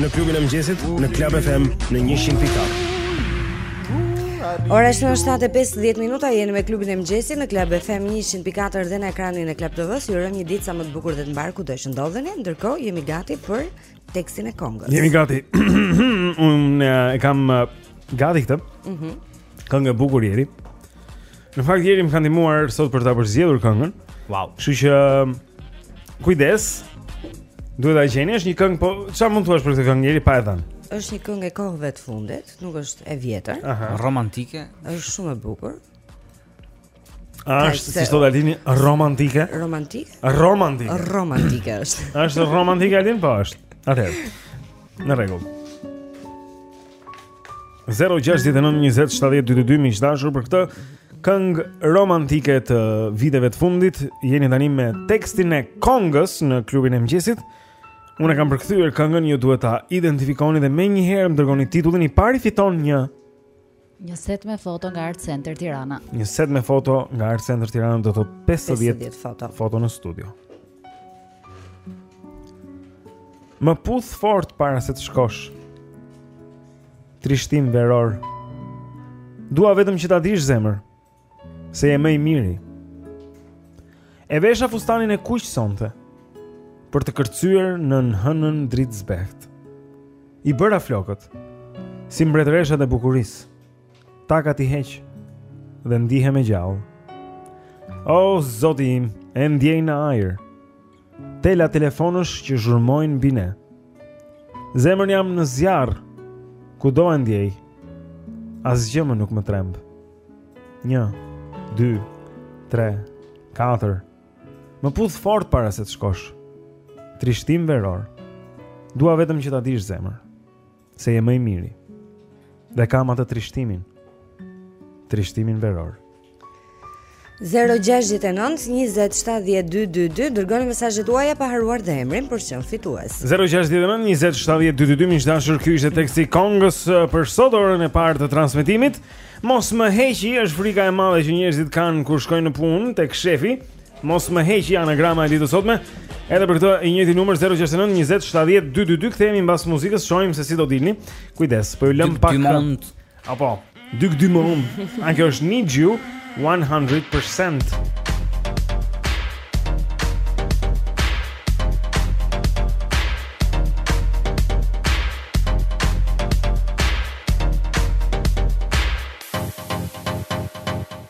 Speaker 9: Në klubin e mëngjesit, në Club FM në 100.4.
Speaker 2: Ora është 7:50 minuta, jeni me klubin e mëngjesit në Club FM 104 dhe në ekranin e Club TV-s. Ju urojmë një ditë sa më të bukur dhe të mbarë kudo që ndodheni. Ndërkohë jemi gati për tekstin e këngës.
Speaker 1: Jemi gati. Unë eh, e kam eh, gati këtë.
Speaker 2: Mhm.
Speaker 1: Mm Këngë e bukur Jeri. Në fakt Jeri më ka ndihmuar sot për ta përzgjedhur këngën.
Speaker 3: Wow.
Speaker 1: Kështu që Kujdes. Duhet ta gjeni, është një këngë, po çfarë mund të thuash për këtë këngë Jeri pa e dhënë?
Speaker 2: Është një këngë e kohëve të fundit, nuk është e vjetër.
Speaker 1: Aha.
Speaker 3: Romantike.
Speaker 2: Është shumë e bukur.
Speaker 1: A është si thotë Altini romantike?
Speaker 2: Romantike?
Speaker 1: Romantike.
Speaker 2: Romantike është.
Speaker 1: A është romantike Altin po është. Atëherë. Në rregull. 0692070222 miq të dashur për këtë këngë romantike të viteve të fundit. Jeni tani me tekstin e këngës në klubin e mëngjesit. Unë e kam përkthyer këngën, ju duhet ta identifikoni dhe menjëherë më dërgoni titullin i pari fiton një
Speaker 4: një set me foto nga Art Center Tirana.
Speaker 1: Një set me foto nga Art Center Tirana do të thotë 50,
Speaker 2: 50 foto.
Speaker 1: Foto në studio. Më puth fort para se të shkosh. Trishtim veror. Dua vetëm që ta dish zemër se je më i miri. E vesha fustanin e kuq sonte për të kërcyer nën hënën dritëzbehtë. I bëra flokët si mbretëreshat e bukurisë. Takat i heq dhe ndihem e gjallë. Oh, zoti im, e ndjej në ajër. Tela telefonësh që zhurmojnë mbi ne. Zemër jam në zjarr. Kudo e ndjej. Asgjë më nuk më tremb. 1 2 3 4 Më puth fort para se të shkosh. Trishtim veror. Dua vetëm që ta dish zemër. Se je më i miri. Dhe kam atë trishtimin. Trishtimin veror.
Speaker 2: 0692070222 Dërgoni mesazhet tuaja pa harruar dhe emrin për të qenë fitues
Speaker 1: 0692070222 Miq të dashur ky ishte teksti i këngës uh, për sot orën e parë të transmetimit Mos më heqi është frika e madhe që njerëzit kanë kur shkojnë në punë tek shefi Mos më heqi anagrama e ditës së sotme. Edhe për këtë i njëjti numër 069 20 70 222 kthehemi mbas muzikës, shohim se si do dilni. Kujdes, po ju
Speaker 3: lëmë
Speaker 1: pak.
Speaker 3: Dumont.
Speaker 1: Apo, Duke Dumont. Ai që është Need You 100%.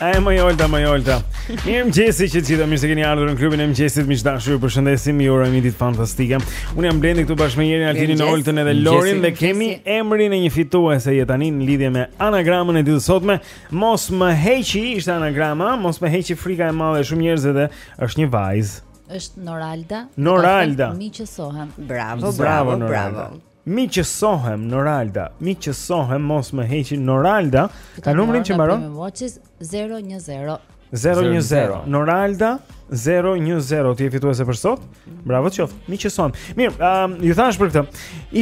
Speaker 10: Ai me Oltën, me
Speaker 1: Oltën. Mirëmëngjesi të gjithë, mirë se keni ardhur në klubin e mëngjesit, miq të dashur, ju përshëndesim, ju urojmë një ditë fantastike. Unë jam Blendi këtu bashkë me Jerin, Altinin, Oltën edhe Lorin dhe kemi emrin e një fitueseje tani në lidhje me anagramën e ditës së sotme. Mos më heqi, ishte anagrama, mos më heqi frika e madhe e shumë njerëzve dhe është një vajzë.
Speaker 4: është Noralda.
Speaker 1: Noralda.
Speaker 4: Miqësohem.
Speaker 2: Bravo,
Speaker 1: bravo, bravo. bravo. Miqësohem Noralda, miqësohem mos më heqi Noralda, ka numrin që mbaron?
Speaker 4: Prime Watches 010.
Speaker 1: 010. Noralda 010 ti je fituese për sot. Bravo të qoftë. Miqësohem. Mirë, um, ju thashë për këtë.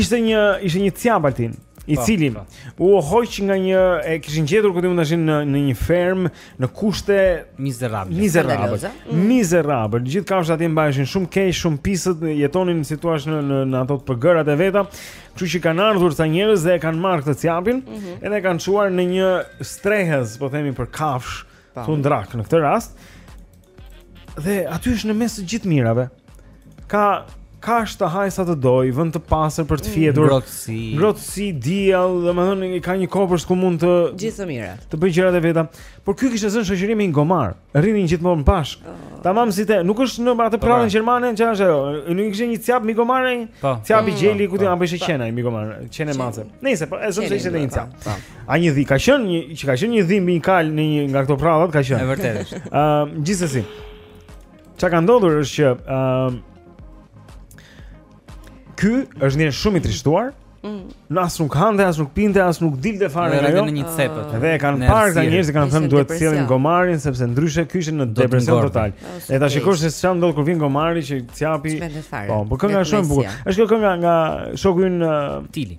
Speaker 1: Ishte një ishte një cjap Altin i cili u hoq nga një e kishin gjetur ku ti mund të në në një fermë në kushte
Speaker 11: mizerable.
Speaker 1: Mizerable.
Speaker 11: Mm.
Speaker 1: Mizerable. Gjithë kafshët atje mbaheshin shumë keq, shumë pisët, jetonin si thua në në, në ato të pëgërat e veta. Kështu që kanë ardhur ca njerëz dhe e kanë marrë këtë cjapin,
Speaker 2: mm -hmm.
Speaker 1: edhe e kanë çuar në një strehëz, po themi për
Speaker 2: kafshë
Speaker 1: thundrake në këtë rast. Dhe aty është në mes të gjithë të mirave. Ka ka ç'të hajë sa të dojë, vend të pastër për të
Speaker 2: mm.
Speaker 1: fjetur
Speaker 11: Ngrohtësi
Speaker 1: Ngrohtësi, diell, domethënë, ka një kopësht ku mund të
Speaker 2: Gjithë të mirat
Speaker 1: Të bëjë gjërat e veta Por ky kishte zënë shoqëri me një gomar Rrinin gjithmonë bashkë oh. Tamam si te, nuk është në atë
Speaker 11: përrallën
Speaker 1: gjermane çfarë është ajo, nuk kishte një cjap me gomar
Speaker 11: Cjap
Speaker 1: i
Speaker 11: po.
Speaker 1: gjeli, ku ti apo ishte qeni me gomar Qen e mace Nejse, po, e zëmë se ishte
Speaker 2: dhe
Speaker 1: një cjap A një dhi, ka qenë një që ka qenë një dhi mbi një kalë në një nga këto përrallat ka qenë.
Speaker 11: Është vërtet.
Speaker 1: Ëm, gjithsesi. Çka ka ndodhur është që ëm Ky është ndjerë shumë i trishtuar.
Speaker 2: Mm.
Speaker 1: Nuk as nuk hante, as nuk pinte, as nuk dilte fare nga ajo.
Speaker 11: Në një cep.
Speaker 1: Ah. Dhe e kanë parë këta njerëz që kanë thënë duhet të sjellin gomarin sepse ndryshe ky ishte në depresion total. E ta shikosh se çfarë ndodh kur vjen gomari te cjapi. Po, po kënga është shumë e bukur. Është kjo kënga nga shoku ynë
Speaker 11: Tili.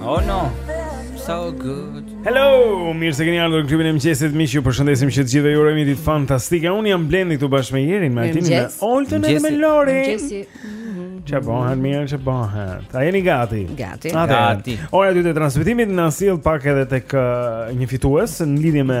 Speaker 3: Oh no So good
Speaker 1: Hello Mirë se keni ardhur në klubin e mëngjesit. Miq, ju përshëndesim që të gjithëve ju urojmë një ditë fantastike. Unë jam Blendi këtu bashkë me Jerin, me Altinin, me Oltën dhe me Lori. Çfarë bëhet mirë, çfarë bëhet? A jeni gati?
Speaker 2: Gati.
Speaker 1: Ate,
Speaker 3: gati.
Speaker 1: Ora e dytë e transmetimit na sjell pak edhe tek uh, një fitues në lidhje me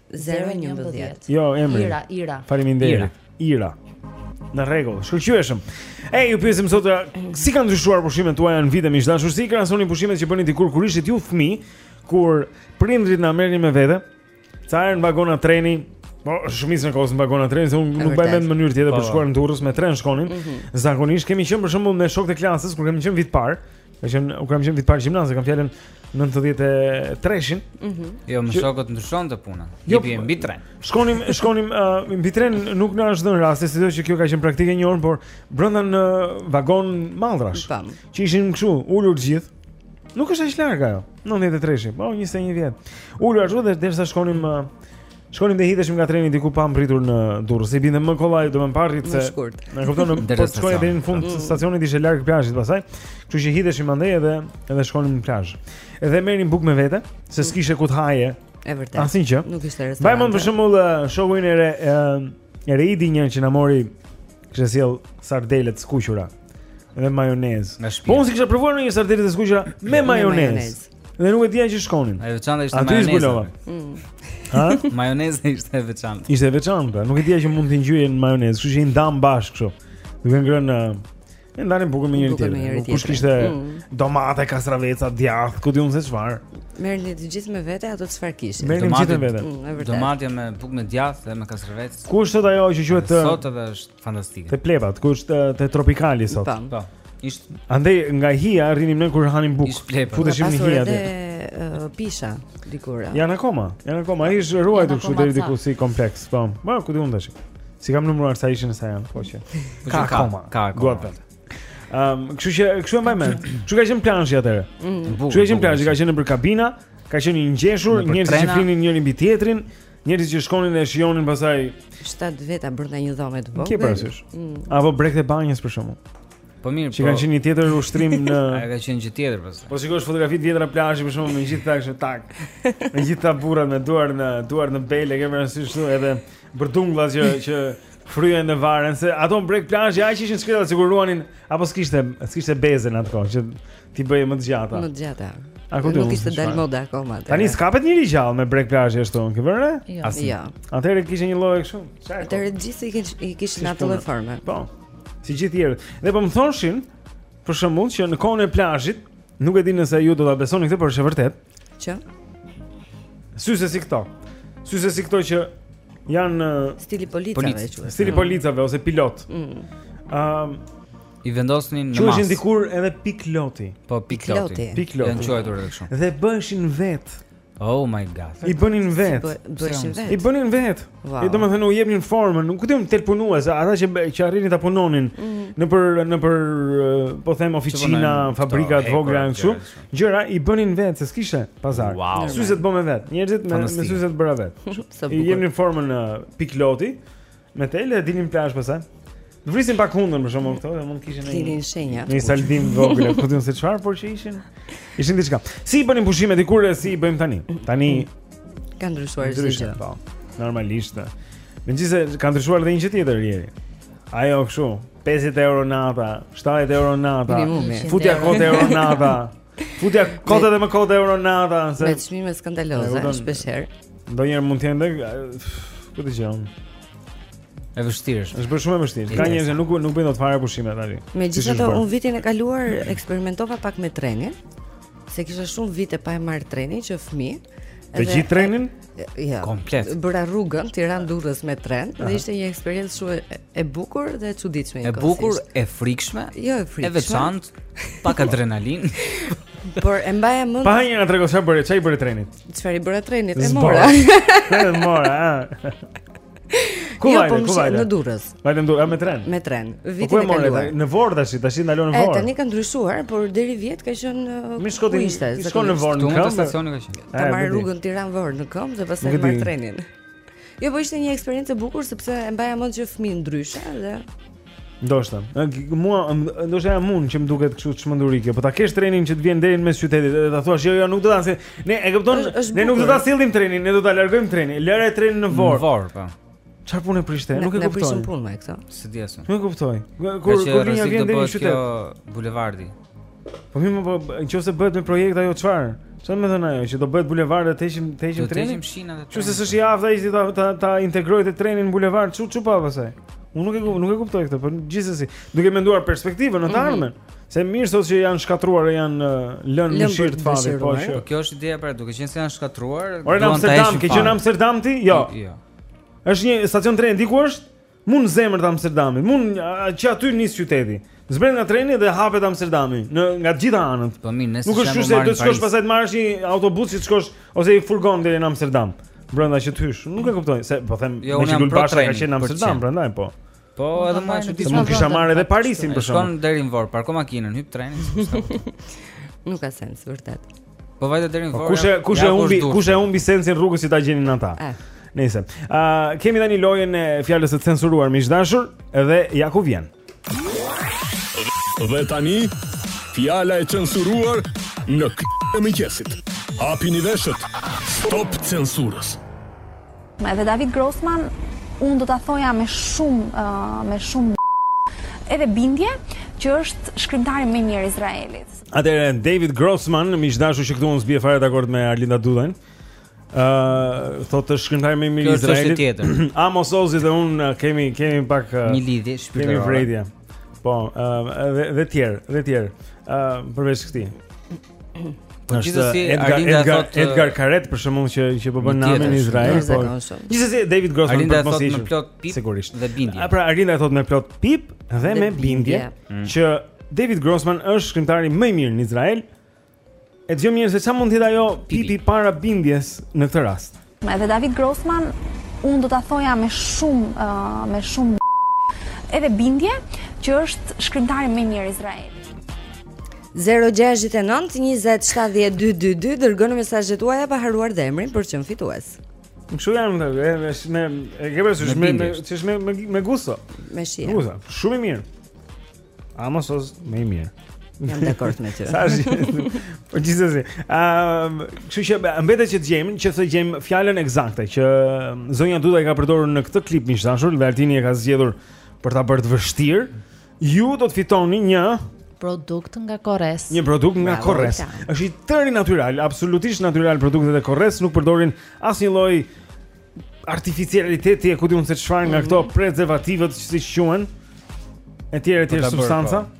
Speaker 4: 011.
Speaker 1: Jo, emri.
Speaker 4: Ira, Ira.
Speaker 1: Faleminderit. Ira. Në rregull, shkëlqyeshëm. Ej, ju pyesim sot uh, si kanë ndryshuar pushimet tuaja në vite me dashur si i krahasoni pushimet që bënit dikur kur ishit ju fëmijë, kur prindërit na merrnin me vete, ca herë në vagona treni, Po, shumicën e kohës në vagona treni, se unë nuk mbaj mend mënyrë tjetër për të
Speaker 3: po, po.
Speaker 1: shkuar në Durrës me tren shkonin. Mhm. Zakonisht kemi qenë për shembull me shokët e klasës kur kemi qenë vit i parë, Ka qenë, unë kam qenë vit i parë gjimnaz, kam fjalën 93-shin.
Speaker 3: Mhm. Mm
Speaker 1: jo, me
Speaker 3: shokët ndryshonte puna.
Speaker 1: Jo,
Speaker 3: Hipje mbi tren.
Speaker 1: Shkonim, shkonim uh, mbi tren, nuk na është dhënë rasti, sido që kjo ka qenë praktikë një orë, por brenda në vagon mallrash. Që ishin kështu, ulur të gjithë. Nuk është aq larg ajo. 93-shi, po 21 vjet. Ulur ashtu dhe derisa shkonim uh, Shkonim dhe hidheshim nga treni diku pa mbërritur në Durrës. Se i binte më kollaj,
Speaker 2: domethënë
Speaker 1: se. A kupton, po
Speaker 3: shkoje
Speaker 1: deri në fund të mm. stacionit ishte larg plazhit pastaj. Kështu që hidheshim andej edhe edhe shkonim në plazh. Edhe merrim bukë me vete, se s'kishte ku të haje.
Speaker 2: E vërtetë.
Speaker 1: Asnjë gjë.
Speaker 2: Nuk kishte restorant.
Speaker 1: Mbaj mend për shembull shokun e re e Reidi një që na mori kishte sjellë sardele të skuqura dhe majonez. Po unë s'i kisha provuar ndonjëherë sardelet e skuqura me majonez. Dhe nuk e dija që shkonin.
Speaker 3: Ajo e veçanta ishte
Speaker 1: majonezë.
Speaker 3: Aty
Speaker 1: zbulova. Mm. Ha?
Speaker 3: Majoneza ishte e veçantë.
Speaker 1: Ishte e veçantë, nuk e dija që mund të ngjyeje në majonezë, kështu që i ndanim bashkë kështu. Duke ngrënë ndanim bukën me njëri tjetrin. Kush kishte
Speaker 2: mm.
Speaker 1: domate, kastraveca, djathë, ku di unë se çfarë.
Speaker 2: Merrnin të gjithë me vete ato çfarë kishin.
Speaker 1: Merrnin të gjithë me vete.
Speaker 2: Mm,
Speaker 3: domate me bukë me djathë dhe me
Speaker 1: kastravec. Kush sot ajo që quhet
Speaker 3: Sot edhe është Fantastike.
Speaker 1: Te plepat, ku është te tropikali sot.
Speaker 2: Po.
Speaker 3: po. Ish
Speaker 1: andej nga hija rrinim ne kur hanim bukë. Futeshim
Speaker 2: nga
Speaker 1: hija
Speaker 2: atje. Pisha dikur.
Speaker 1: Janë akoma, janë akoma. Ai është ruajtur kështu deri diku si kompleks, po. Ma ku di unë tash. S'i kam numëruar sa ishin sa janë, po që.
Speaker 3: Po
Speaker 1: ka akoma.
Speaker 3: Ka akoma.
Speaker 1: Ehm, kështu që kështu e mbaj mend. Kështu ka qenë plazhi atëherë?
Speaker 3: Mm.
Speaker 1: Kështu ka qenë plazhi, ka qenë nëpër kabina, ka qenë i ngjeshur, njerëz që flinin njëri mbi tjetrin. Njerëzit që shkonin dhe shijonin pastaj
Speaker 2: 7 veta brenda një dhome të vogël.
Speaker 1: Ke parasysh?
Speaker 2: Mm.
Speaker 1: Apo brekët e banjës për shembull.
Speaker 3: Po mirë,
Speaker 1: që po. kanë qenë një tjetër ushtrim në
Speaker 3: Ai ka qenë gjë tjetër pastaj.
Speaker 1: Po shikosh fotografi të vjetra plazhi për shembull me gjithë ata kështu tak. Me gjithë ata burra me duar në duar në bele, ke parasysh këtu edhe bërdungllat që që fryhen e varen se ato brekë plazhi aq ishin të shkretat siguronin apo s'kishte s'kishte beze në atë kohë që T'i bëje më të gjata.
Speaker 2: Më të gjata.
Speaker 1: A ku
Speaker 2: do,
Speaker 1: nuk
Speaker 2: ishte
Speaker 1: dalë
Speaker 2: moda akoma atë.
Speaker 1: Tani s'kapet njeri i gjallë me brekë plazhi ashtu, ke vënë re?
Speaker 4: Jo.
Speaker 1: Asnjë.
Speaker 2: Jo.
Speaker 1: Atëherë kishte një lloj kështu.
Speaker 2: Atëherë të gjithë i kishin i kishin atë lloj forme.
Speaker 1: Po. Si gjithë të tjerët. Dhe po më thoshin për shembull që në kohën e plazhit, nuk e di nëse ju do ta besoni këtë, por është e vërtetë.
Speaker 2: Që?
Speaker 1: Syze si këto. Syze si këto që janë
Speaker 2: stili i policëve,
Speaker 1: stili i policëve ose pilot. Ëm mm.
Speaker 3: i vendosnin në
Speaker 1: masë.
Speaker 3: Quheshin
Speaker 1: dikur edhe pikë loti.
Speaker 3: Po pikë
Speaker 1: loti. Pikë loti.
Speaker 3: Janë quajtur edhe kështu.
Speaker 1: Dhe bëheshin vetë.
Speaker 3: Oh my god.
Speaker 1: I bënin
Speaker 2: vetë. Bëheshin vetë.
Speaker 1: I bënin vetë.
Speaker 2: Wow.
Speaker 1: I domethënë u jepnin formën, ku di unë telpunues, ata që që arrinin ta punonin mm. nëpër nëpër po them
Speaker 3: ofiçina,
Speaker 1: fabrika të vogla
Speaker 3: janë
Speaker 1: kështu.
Speaker 3: Gjëra
Speaker 1: i bënin vetë, se s'kishte pazar.
Speaker 3: Wow.
Speaker 1: Syze të bëme vetë. Njerëzit me me
Speaker 3: syze
Speaker 1: të bëra
Speaker 2: vetë.
Speaker 1: I jepnin formën pikë loti. Me tele e dilnin në plazh pastaj. Të vrisin pak hundën për shembull këto, mund të kishin
Speaker 2: një shenja.
Speaker 1: Një saldim i vogël, ku di unë se çfarë, por që ishin ishin diçka. Si i bënim pushimet dikur e si i bëjmë tani? Tani
Speaker 2: ka ndryshuar çdo gjë.
Speaker 1: Po. Normalisht. Megjithëse ka ndryshuar edhe një gjë tjetër Leri. Ajo kështu, 50 euro nata, 70 euro nata, futja-kot euro nata. Futja-kot edhe më kot euro nata se...
Speaker 2: Me çmime skandaloze,
Speaker 1: e,
Speaker 2: shpeshherë
Speaker 1: Ndonjëherë mund të jenë dhe Këtë të gjeon
Speaker 3: E vështirë, është
Speaker 1: bërë shumë e vështirë Ka njerëz që nuk, nuk bëjnë dot fare pushime tani.
Speaker 2: Megjithatë unë vitin e kaluar eksperimentova pak me trenin Se kisha shumë vite pa e marrë trenin që fëmijë.
Speaker 1: Të gjithë trenin?
Speaker 2: Ja.
Speaker 3: Komplet.
Speaker 2: Bëra rrugën Tiranë Durrës me tren dhe ishte një eksperiencë shumë e bukur dhe e çuditshme.
Speaker 3: E bukur, e frikshme?
Speaker 2: Jo, e frikshme.
Speaker 3: E veçantë, pak adrenalinë.
Speaker 2: Por e mbaja mend.
Speaker 1: Pa një atë gjë bëre, ça i bëre trenit.
Speaker 2: Çfarë i bëre trenit? E mora.
Speaker 1: E mora. Ku
Speaker 2: jo,
Speaker 1: vajte,
Speaker 2: po
Speaker 1: ku vajte?
Speaker 2: Në Durrës.
Speaker 1: Vajte në Durrës, me tren.
Speaker 2: Me tren.
Speaker 1: Po
Speaker 2: Vitin
Speaker 1: e
Speaker 2: kaluar.
Speaker 1: Në Vorë tash, tash ndalon në Vorë.
Speaker 2: Tani ka ndryshuar, por deri vjet ka qenë
Speaker 1: uh,
Speaker 2: Mi shkoti,
Speaker 1: mi shkon në Vorë në këmbë.
Speaker 3: Këtu stacioni ka qenë.
Speaker 1: Ka marrë
Speaker 2: rrugën Tiranë-Vorë në këmbë dhe pastaj marr trenin. Jo, po ishte një eksperiencë e bukur sepse e mbaja mend që fëmijë ndryshe dhe
Speaker 1: Ndoshta. Mua ndoshta jam unë që më duket kështu çmenduri kjo. Po ta kesh trenin që të vjen deri në mes qytetit dhe të thuash jo jo nuk do ta se ne e kupton ne nuk do ta sjellim trenin, ne do ta largojmë trenin. Lëre trenin në Vorë.
Speaker 3: Në
Speaker 1: Vorë,
Speaker 3: po.
Speaker 1: Çfarë punë prishte? Nuk e kuptoj.
Speaker 2: Ne prishim punën me këtë.
Speaker 3: S'e di as unë.
Speaker 1: Nuk e kuptoj. Kur kur linja vjen deri në qytet.
Speaker 3: Kjo bulevardi.
Speaker 1: Po mirë, po qoftë se bëhet me projekt ajo çfarë? Çfarë më thën ajo që do bëhet bulevard dhe të heqim të heqim trenin? Nëse s'është i aftë ai si ta ta, ta integrojë trenin në bulevard çu çu pa pastaj. Unë nuk e kuptoj, nuk e kuptoj këtë, por gjithsesi, duke menduar perspektivën në të
Speaker 2: mhm.
Speaker 1: ardhmen. Mm -hmm. Se mirë sot që janë shkatërruar e janë lënë
Speaker 2: në
Speaker 1: mëshirë të fatit, po që.
Speaker 3: Po kjo është ideja pra, duke qenë se janë
Speaker 1: shkatërruar, do
Speaker 3: të thonë
Speaker 1: Amsterdam, ke qenë Amsterdam ti? Jo.
Speaker 3: Jo.
Speaker 1: Është një stacion treni di ku është? Mu në zemër të Amsterdamit, mu që aty nis qyteti. Zbret nga treni dhe hapet Amsterdami nga të gjitha anët.
Speaker 3: Po mirë, nëse
Speaker 1: nuk është kështu se do të shkosh pastaj të marrësh një autobus që të shkosh ose një furgon deri në Amsterdam. Brenda që të hysh. Nuk e kuptoj se po them
Speaker 3: jo,
Speaker 1: me Gulbasha bashkë
Speaker 3: ka
Speaker 1: qenë në Amsterdam prandaj po.
Speaker 3: Po edhe më
Speaker 1: ashtu
Speaker 4: diçka.
Speaker 1: Mund kisha marrë edhe Parisin për shkak.
Speaker 3: Shkon deri në Vorë, parko makinën, hip trenit.
Speaker 2: Nuk ka sens vërtet.
Speaker 3: Po vajte deri në
Speaker 1: po,
Speaker 3: Vorë.
Speaker 1: Kush e kush e humbi kush e humbi sensin rrugës që ta gjenin ata.
Speaker 2: Eh.
Speaker 1: Nëse. Ë uh, kemi tani lojën e fjalës së censuruar miq të dashur dhe ja ku vjen.
Speaker 7: Dhe tani fjala e censuruar në Kafe Mëngjesit. Hapini veshët. Stop censurës.
Speaker 12: Edhe David Grossman unë do ta thoja me shumë me shumë edhe bindje që është shkrimtari më i mirë i Izraelit.
Speaker 1: Atëherë David Grossman, miq të dashur që këtu unë s'bie fare dakord me Arlinda Dudajn. Ëh, uh, thotë shkrimtari më i mirë i Izraelit.
Speaker 3: Kjo është tjetër.
Speaker 1: Amos Oz dhe unë kemi kemi pak uh,
Speaker 3: një lidhje shpirtërore.
Speaker 1: Kemi vërejtje. Po, ëh, uh, dhe të tjerë, dhe të tjerë. Ëh, uh, përveç këtij.
Speaker 3: Po gjithsesi Arlinda
Speaker 1: Edgar,
Speaker 3: thot
Speaker 1: Etgar Keret për shembull që që po bën namin në Izrael, po. Gjithsesi David Grossman
Speaker 3: Arlinda
Speaker 1: për mos ishte.
Speaker 3: Plot pip
Speaker 1: sigurisht.
Speaker 3: Dhe bindje.
Speaker 1: A pra Arlinda thot me plot pip dhe, me bindje,
Speaker 2: mm.
Speaker 1: që David Grossman është shkrimtari më i mirë në Izrael. E dëgjojmë njëherë se çfarë mund të jetë ajo pipi para bindjes në këtë rast.
Speaker 12: Edhe David Grossman unë do ta thoja me shumë me shumë edhe bindje që është shkrimtari më i mirë izraelit.
Speaker 2: 0692070222 dërgoni mesazhet tuaja pa harruar dhe emrin për të qenë fitues.
Speaker 1: Me shi janë me me me me e ke parasysh
Speaker 3: me
Speaker 1: me çish me me me gusto.
Speaker 2: Me shi.
Speaker 1: Gusto. Shumë i mirë. Amos Oz më i mirë.
Speaker 2: Jam dakord me ty.
Speaker 1: Sa është? Po gjithsesi. Ëm, kështu që mbetet që të gjejmë, që të gjejmë fjalën ekzakte që zonja Duda e ka përdorur në këtë klip miq të dashur, dhe Artini e ka zgjedhur për ta bërë të vështirë. Ju do të fitoni një
Speaker 4: produkt nga Korres.
Speaker 1: Një produkt nga Korres. Është i tëri natyral, absolutisht natyral produktet e Korres, nuk përdorin asnjë lloj artificialiteti e ku di unë se çfarë nga këto mhm. prezervativët si quhen etj etj
Speaker 3: po
Speaker 1: substanca. Po.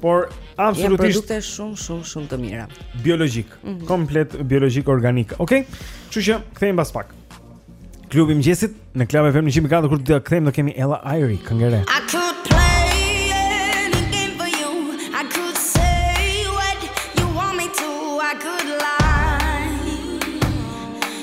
Speaker 2: Por
Speaker 1: absolutisht
Speaker 2: produkte shumë shumë shumë të mira.
Speaker 1: Biologjik,
Speaker 2: mm -hmm.
Speaker 1: komplet biologjik organik. Okej. Okay? Kështu që kthehemi pas pak. Klubi i mëngjesit në Club FM 104 kur do të kthehemi do kemi Ella
Speaker 10: Eyre këngë e re. I could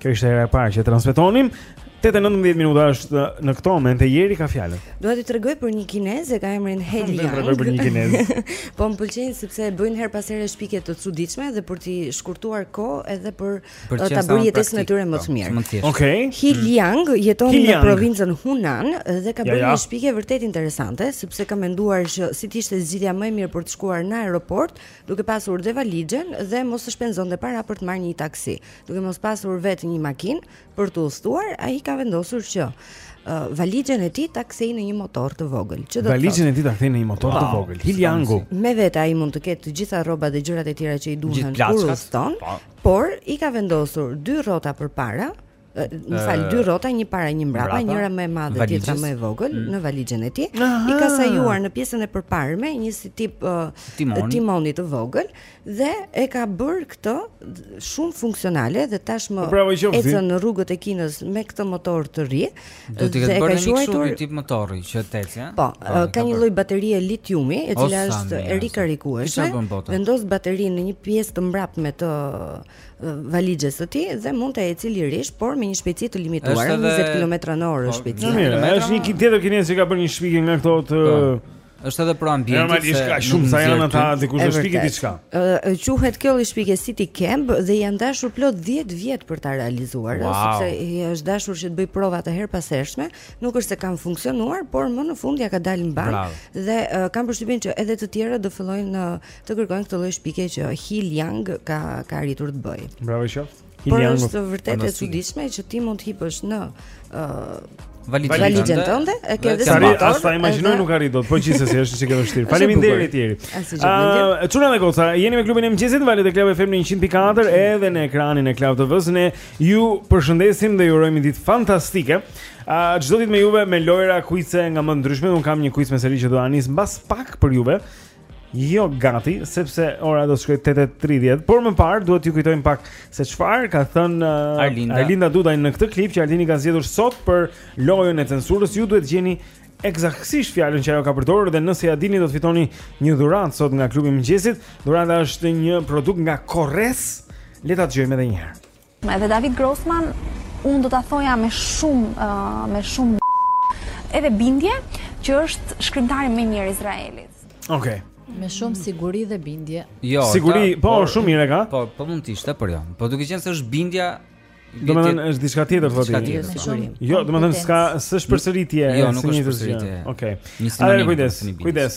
Speaker 1: Kjo
Speaker 2: ishte
Speaker 1: hera e parë që e transmetonim. 8:19 minuta është në këtë moment Jeri ka fjalën.
Speaker 2: Dua të të tregoj për një kinez e ka emrin He Liang.
Speaker 1: Do të tregoj për një kinez.
Speaker 2: po më pëlqejnë sepse bëjnë herë pas here shpikje të çuditshme dhe për t'i shkurtuar kohë edhe për,
Speaker 3: për
Speaker 2: ta bërë jetesën e tyre më të po,
Speaker 3: mirë. Okej. Okay.
Speaker 1: He
Speaker 2: mhm. Liang jeton në provincën Hunan dhe ka bërë
Speaker 1: ja, ja.
Speaker 2: një shpikje vërtet interesante sepse ka menduar që si të ishte zgjidhja më e mirë për të shkuar në aeroport duke pasur dhe valixhen dhe mos të shpenzonte para për të marrë një taksi. Duke mos pasur vetë një makinë për të udhëtuar, ai ka vendosur që uh, valixhen e tij ta kthejë në një motor të vogël. Që do valixhen
Speaker 1: e tij ta kthejë në një motor
Speaker 3: wow, të
Speaker 1: vogël. He Liangu.
Speaker 2: Me vete ai mund të ketë të gjitha rrobat dhe gjërat e tjera që i duhen kur udhëton,
Speaker 3: po.
Speaker 2: por i ka vendosur dy rrota përpara Më fal, dy rrota, një para, një mbrapa, njëra më e madhe, tjetra më e vogël
Speaker 3: mm.
Speaker 2: në valixhen e tij. I ka sajuar në pjesën e përparme një si tip uh,
Speaker 3: timoni
Speaker 2: të vogël dhe e ka bërë këtë shumë funksionale dhe tashmë
Speaker 1: po,
Speaker 2: ecën në rrugët e Kinës me këtë motor të ri.
Speaker 3: Do
Speaker 2: të
Speaker 3: ketë bërë një kështu tip motori që ecën, ja? Po,
Speaker 2: po uh, ka një lloj baterie litiumi, e cila është e rikarikueshme. Vendos baterinë në një pjesë të mbrapme të uh, valixhes së tij dhe mund të ecë lirisht, por me një shpejtësi të limituar, 20 kilometra
Speaker 3: në
Speaker 2: orë
Speaker 1: po,
Speaker 2: shpejtësi.
Speaker 1: Mirë, është një tjetër kinez që ka bërë një shpikje nga këto të
Speaker 3: po, Është edhe për ambientin.
Speaker 1: Normalisht ka shumë sa janë ata diku që
Speaker 2: shpikin
Speaker 1: diçka.
Speaker 2: Ë quhet kjo lloj shpikje City Camp dhe i janë dashur plot 10 vjet për ta realizuar,
Speaker 3: wow.
Speaker 2: sepse i është dashur që të bëjë prova të herëpashershme, nuk është se kanë funksionuar, por më në fund ia ka dalë
Speaker 3: mbanë
Speaker 2: dhe uh, kam përshtypjen që edhe të tjerët do fillojnë uh, të kërkojnë këtë lloj shpikje që Hil Yang ka ka arritur të bëjë.
Speaker 1: Bravo qoftë.
Speaker 2: Por është vërtet e çuditshme që ti mund të hipësh në ë uh,
Speaker 3: valixhen tënde,
Speaker 2: e ke
Speaker 3: vetë
Speaker 1: si
Speaker 3: motor.
Speaker 1: Sa imagjinoj nuk arrij dot, po gjithsesi është çike vështirë. Faleminderit Jeri. Ë, çuna dhe goca, jeni me klubin e mëngjesit, valët e Club FM 104 edhe në ekranin e Club TV-s ne ju përshëndesim dhe ju urojmë një ditë fantastike. Ë, çdo ditë me juve me lojra, kuize nga më të ndryshmet, un kam një kuiz me seri që do ta nis mbas pak për juve. Jo gati, sepse ora do të shkojë 8:30, por më parë duhet t'ju kujtojmë pak se çfarë ka thënë uh,
Speaker 3: Arlinda.
Speaker 1: Arlinda Dudaj në këtë klip që Ardini ka zgjedhur sot për lojën e censurës. Ju duhet të gjeni ekzaktësisht fjalën që ajo ka përdorur dhe nëse e dini do të fitoni një dhuratë sot nga klubi i mëngjesit. Dhurata është një produkt nga Korres. Le ta dëgjojmë edhe një herë.
Speaker 12: Edhe David Grossman unë do ta thoja me shumë me shumë edhe bindje që është shkrimtari më i mirë i Izraelit.
Speaker 1: Okej. Okay.
Speaker 4: Me shumë siguri dhe bindje.
Speaker 3: Jo,
Speaker 1: siguri,
Speaker 3: po,
Speaker 1: po shumë mirë e ka.
Speaker 3: Po, po mund të ishte, por jo. Po duke qenë se është bindja
Speaker 1: Domethënë është diçka tjetër thotë.
Speaker 3: Diçka tjetër
Speaker 2: siguri.
Speaker 1: Jo, domethënë s'ka s'është përsëritje
Speaker 3: jo,
Speaker 1: e së njëjtës gjë. Okej.
Speaker 3: Ai
Speaker 1: kujdes, kujdes.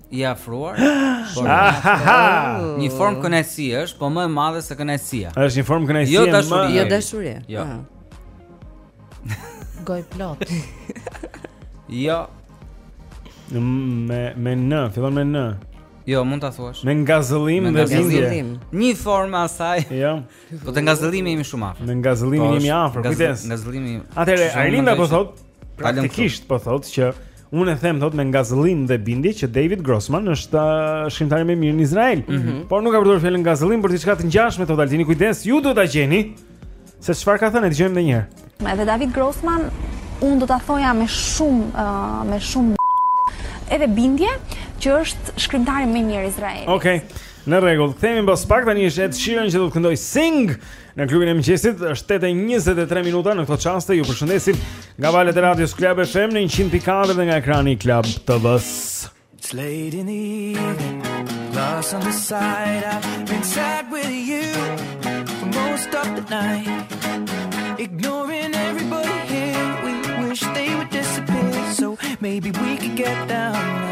Speaker 3: Je afruar.
Speaker 1: Po
Speaker 3: një formë kënaqësi është, po më e madhe se kënaqësia.
Speaker 1: Është një formë kënaqësie.
Speaker 3: Jo dashuri,
Speaker 2: jo dashuri.
Speaker 3: Jo.
Speaker 2: Ah.
Speaker 4: Gojën plot.
Speaker 3: Jo.
Speaker 1: Me me n, fillon me n.
Speaker 3: Jo, mund ta thuash.
Speaker 1: Me ngazëllim dhe bindje.
Speaker 3: Një formë e asaj.
Speaker 1: Jo.
Speaker 3: Po te ngazëllimi jemi shumë afër.
Speaker 1: Te ngazëllimi
Speaker 3: po,
Speaker 1: jemi afër. Kujdes.
Speaker 3: Ngazëllimi. Atëherë
Speaker 1: Arlinda po thot, praktikisht po thot që unë e them thot me ngazëllim dhe bindje që David Grossman është uh, shkrimtari më i mirë në Izrael.
Speaker 3: Mm -hmm.
Speaker 1: Por nuk ka përdorur fjalën ngazëllim por diçka të ngjashme total. Dini kujdes, ju duhet ta gjeni. Se çfarë ka thënë, dëgjojmë edhe një herë.
Speaker 12: Edhe David Grossman unë do ta thoja me shumë uh, me shumë edhe bindje që është shkrimtari më i mirë i Izraelit.
Speaker 1: Okej. Okay. Në rregull, kthehemi pas pak tani është Ed Sheeran që do të këndojë Sing në klubin e mëngjesit. Është 8:23 minuta në këtë çast ju përshëndesim nga valët e radios Club FM në 104 dhe nga ekrani i Club TV-s.
Speaker 13: It's late in the evening. Glass on the side. I've been sat with you for most of the night. Ignoring everybody here. We wish they would disappear so maybe we could get down.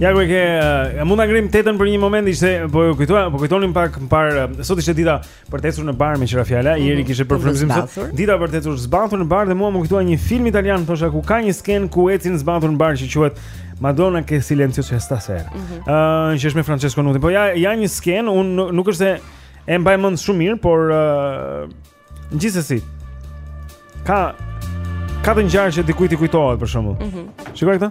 Speaker 1: Ja ku e ke, uh, mund ta ngremë Tetën për një moment ishte po ju kujtoja, po kujtonim pak më parë, sot ishte dita për të ecur në bar me që ra fjala, mm
Speaker 2: -hmm.
Speaker 1: Jeri e
Speaker 2: kishte për
Speaker 1: frymëzim sot. Dita për të ecur zbathur në bar dhe mua m'u kujtua një film italian, thosha ku ka një skenë ku ecin zbathur në bar që quhet Madonna che silenzio c'è stasera. Ëh,
Speaker 2: mm -hmm.
Speaker 1: uh, që është me Francesco Nuti. Po ja ja një skenë, unë nuk është se e mbaj mend shumë mirë, por uh, gjithsesi ka ka të ngjarë që dikujt i kujtohet për shembull.
Speaker 14: Mm -hmm. Shikoje këtë.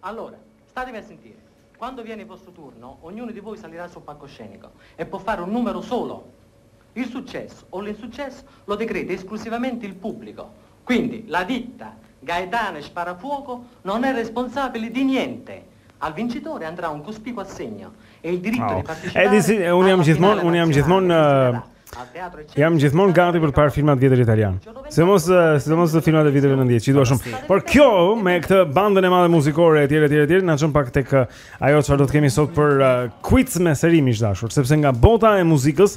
Speaker 14: Allora, statevi a sentire. Quando viene il vostro turno, ognuno di voi salirà sul palcoscenico e può fare un numero solo. Il successo o l'insuccesso lo decreta esclusivamente il pubblico. Quindi la ditta Gaetano Sparafuoco non è responsabile di niente. al vincitore andrà un cospicuo assegno E drejtë,
Speaker 1: e pasi. Edi, unë jam gjithmonë, unë jam gjithmonë Jam gjithmonë gati për të parë filmat e vjetër italian. Sidomos sidomos të filmat e viteve 90, që i dua shumë. Por kjo me këtë bandën e madhe muzikore etj etj etj na çon pak tek ajo çfarë do të kemi sot për uh, quiz me seri miq të dashur, sepse nga bota e muzikës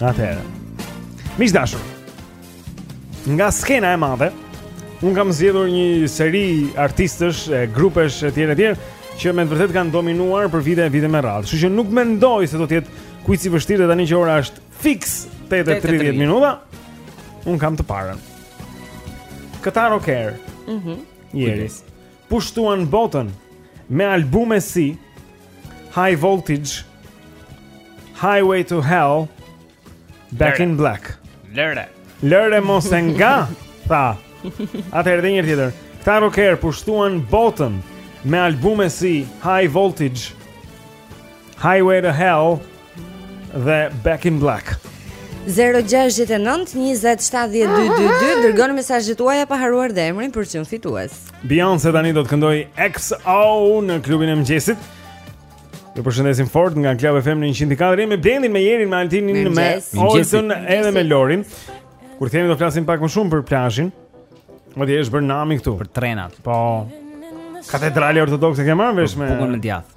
Speaker 1: Atëherë. Miq të dashur. Nga skena e madhe, unë kam zgjedhur një seri artistësh, e grupesh etj etj që me të vërtetë kanë dominuar për vite e vite me radhë. Kështu që nuk mendoj se do të jetë kuici i vështirë tani që ora është fiks 8:30 minuta. Unë kam të parën. Këta rokerë.
Speaker 2: Mhm.
Speaker 1: Mm Jeris. pushtuan botën me albume si High Voltage, Highway to Hell, Back Lere. in Black
Speaker 3: Lëre.
Speaker 1: Lëre mos e nga, tha. Atëherë dhe një tjetër. Këta rokerë pushtuan botën me albume si High Voltage, Highway to Hell dhe Back in Black.
Speaker 2: 069 20 7222 dërgoni mesazhet tuaja pa harruar dhe emrin për të qenë fitues.
Speaker 1: Beyoncé tani do të këndojë XO në klubin e mëngjesit. Ju përshëndesim fort nga Club FM në 104 me Blendin, me Jerin, me Altinin, me Olsen edhe me Lorin. Kur të kthehemi do flasim pak më shumë për plazhin. Madje është bërë nami këtu. Për
Speaker 3: trenat.
Speaker 1: Po. Katedralja ortodokse e ke marrë vesh me.
Speaker 3: Bukën me
Speaker 10: djathë.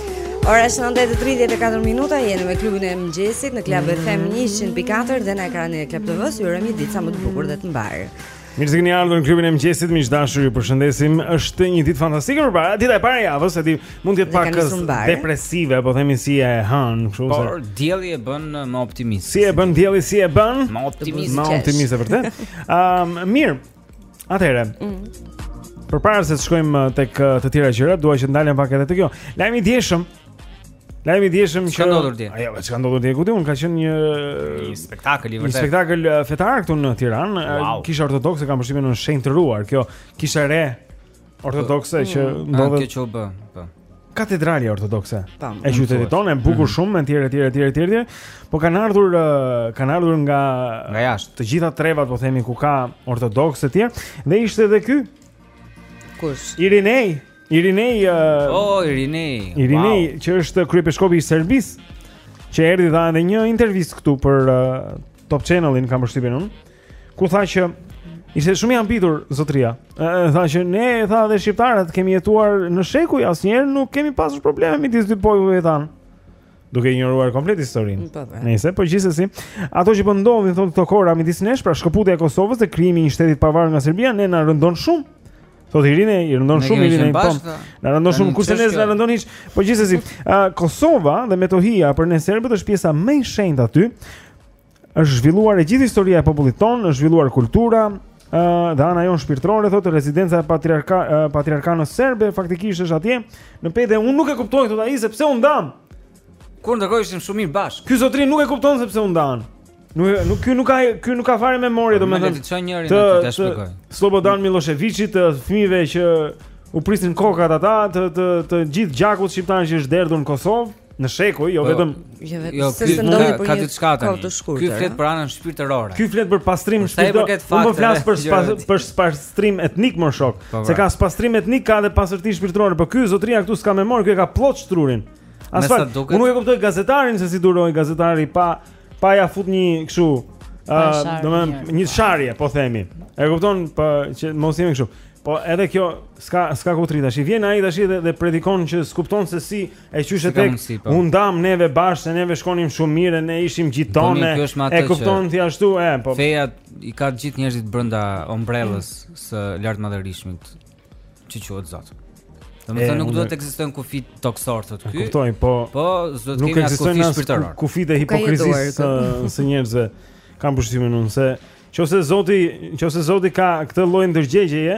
Speaker 2: Ora është 9:34 minuta, jeni me klubin e mëngjesit në Club FM 104 dhe në ekranin e Club TV-s. Ju urojmë një ditë sa më të bukur dhe të mbarë.
Speaker 1: Mirë se keni ardhur në klubin e mëngjesit, miq të dashur, ju përshëndesim. Është një ditë fantastike për para, dita e parë e javës, e di mund të jetë pak depresive, po themi si e hënë, kështu se.
Speaker 3: Por dielli e bën më optimist.
Speaker 1: Si e bën dielli, si e bën?
Speaker 3: Më optimist.
Speaker 1: Më optimiste vërtet. Ëm, um, mirë, Atëherë. Mm. Përpara se të shkojmë uh, tek uh, të tjera gjëra, dua që të ndalem pak edhe te kjo. Lajmi i djeshëm. Lajmi i djeshëm që
Speaker 3: ka ndodhur dje.
Speaker 1: Ajo, çka ndodhur dje këtu, un ka qenë një
Speaker 3: një spektakël i
Speaker 1: vërtetë.
Speaker 3: Një
Speaker 1: spektakël uh, fetar këtu në Tiranë.
Speaker 3: Wow.
Speaker 1: Kisha ortodokse kam përshtypjen në shenjtëruar kjo. Kisha e re ortodokse që mm.
Speaker 3: ah,
Speaker 1: ndodhet
Speaker 3: kjo që u bë, po.
Speaker 1: Katedralja ortodokse. E qytetit tonë e bukur
Speaker 3: mm.
Speaker 1: shumë etj etj etj etj etj. Po kanë ardhur eh, kanë ardhur nga
Speaker 3: nga jashtë.
Speaker 1: Të gjitha trevat po themi ku ka ortodoksë etj. Dhe ishte edhe ky.
Speaker 2: Kush?
Speaker 1: Irinej. Irinej. Eh,
Speaker 3: oh, Irinej.
Speaker 1: Irinej wow. që është kryepeshkopi i Serbisë. Që erdhi dha edhe një intervistë këtu për uh, Top Channelin, kam përshtypjen unë. ku tha që ishte shumë i habitur zotria. Ë tha që ne tha dhe shqiptarët kemi jetuar në shekuj, asnjëherë nuk kemi pasur probleme midis dy popujve tanë. Duke injoruar komplet historinë.
Speaker 2: Po, po.
Speaker 1: Nëse po gjithsesi, ato që po ndodhin thotë këto kohë midis nesh, pra shkëputja e Kosovës dhe krijimi i një shteti të pavarur nga Serbia, ne na rëndon shumë. Thotë Irinej, i rëndon
Speaker 3: Ne
Speaker 1: shumë
Speaker 3: kemi
Speaker 1: Irinej.
Speaker 3: qenë
Speaker 1: Po,
Speaker 3: bashkë, tha.
Speaker 1: na rëndon shumë Tani kurse
Speaker 3: ç'është
Speaker 1: ne s'na
Speaker 3: kjo?
Speaker 1: rëndon hiç. Po gjithsesi, ë, Kosova dhe Metohia për ne serbët është pjesa më e shenjtë aty. Është zhvilluar e gjithë historia e popullit tonë, është zhvilluar kultura, ë dhe ana jonë shpirtërore thotë rezidenca e patriarka patriarkanës serbe faktikisht është atje në Pejë. Unë nuk e kuptoj thotë ai se pse u ndamë.
Speaker 3: Kur ndërkohë ishim shumë mirë bashkë.
Speaker 1: Ky zotri nuk e kupton se pse u ndamë. Nuk nuk ky nuk ka ky nuk ka fare memorie
Speaker 3: po,
Speaker 1: domethënë.
Speaker 3: Të çon njërin aty ta shpjegojë.
Speaker 1: Slobodan Millosheviçit të fëmijëve që u prisnin kokat ata të të të gjithë gjakut shqiptar që është derdhur në Kosovë. Në shekuj, jo
Speaker 3: po,
Speaker 1: vetëm
Speaker 2: jo vetëm
Speaker 3: jo,
Speaker 2: se ndodhi për një kohë të shkurtër.
Speaker 3: Ky flet për anën shpirtërore.
Speaker 1: Ky flet për pastrim shpirtëror. Unë po flas për
Speaker 3: spas,
Speaker 1: për pastrim etnik mor shok.
Speaker 3: Po,
Speaker 1: se ka pastrim etnik ka edhe pastërti shpirtëror, por ky zotria këtu s'ka memorie, ky e ka bllok
Speaker 3: trurin.
Speaker 1: Asfalt.
Speaker 3: Duket...
Speaker 1: Unë nuk e kuptoj gazetarin se si duroi gazetari pa pa ia fut një kështu ë,
Speaker 4: do
Speaker 1: një sharje, po themi. E kupton pa po, që mos jemi kështu. Po edhe kjo s'ka s'ka kufi tash. I vjen ai tash dhe, dhe predikon që s'kupton se si E qysh
Speaker 3: e
Speaker 1: tek,
Speaker 3: po.
Speaker 1: u ndamë neve bashkë, se neve shkonim shumë mirë, ne ishim
Speaker 3: gjithë po, tone,
Speaker 1: e kupton ti ashtu, e, po...
Speaker 3: Feja i ka gjithë njerëzit brenda ombrellës së lartmadhërishmit, që quhet Zot. Domethënë nuk duhet të ekzistojnë kufij
Speaker 1: tokësorë,
Speaker 3: sot
Speaker 1: këtu, po,
Speaker 3: po s'do
Speaker 1: të
Speaker 3: kemi as
Speaker 1: kufij
Speaker 3: shpirtërorë.
Speaker 1: Nuk kufijtë e hipokrizisë së njerëzve, kam përshtypjen unë, se në qoftë se zoti, në qoftë se zoti ka këtë lloj ndërgjegjeje,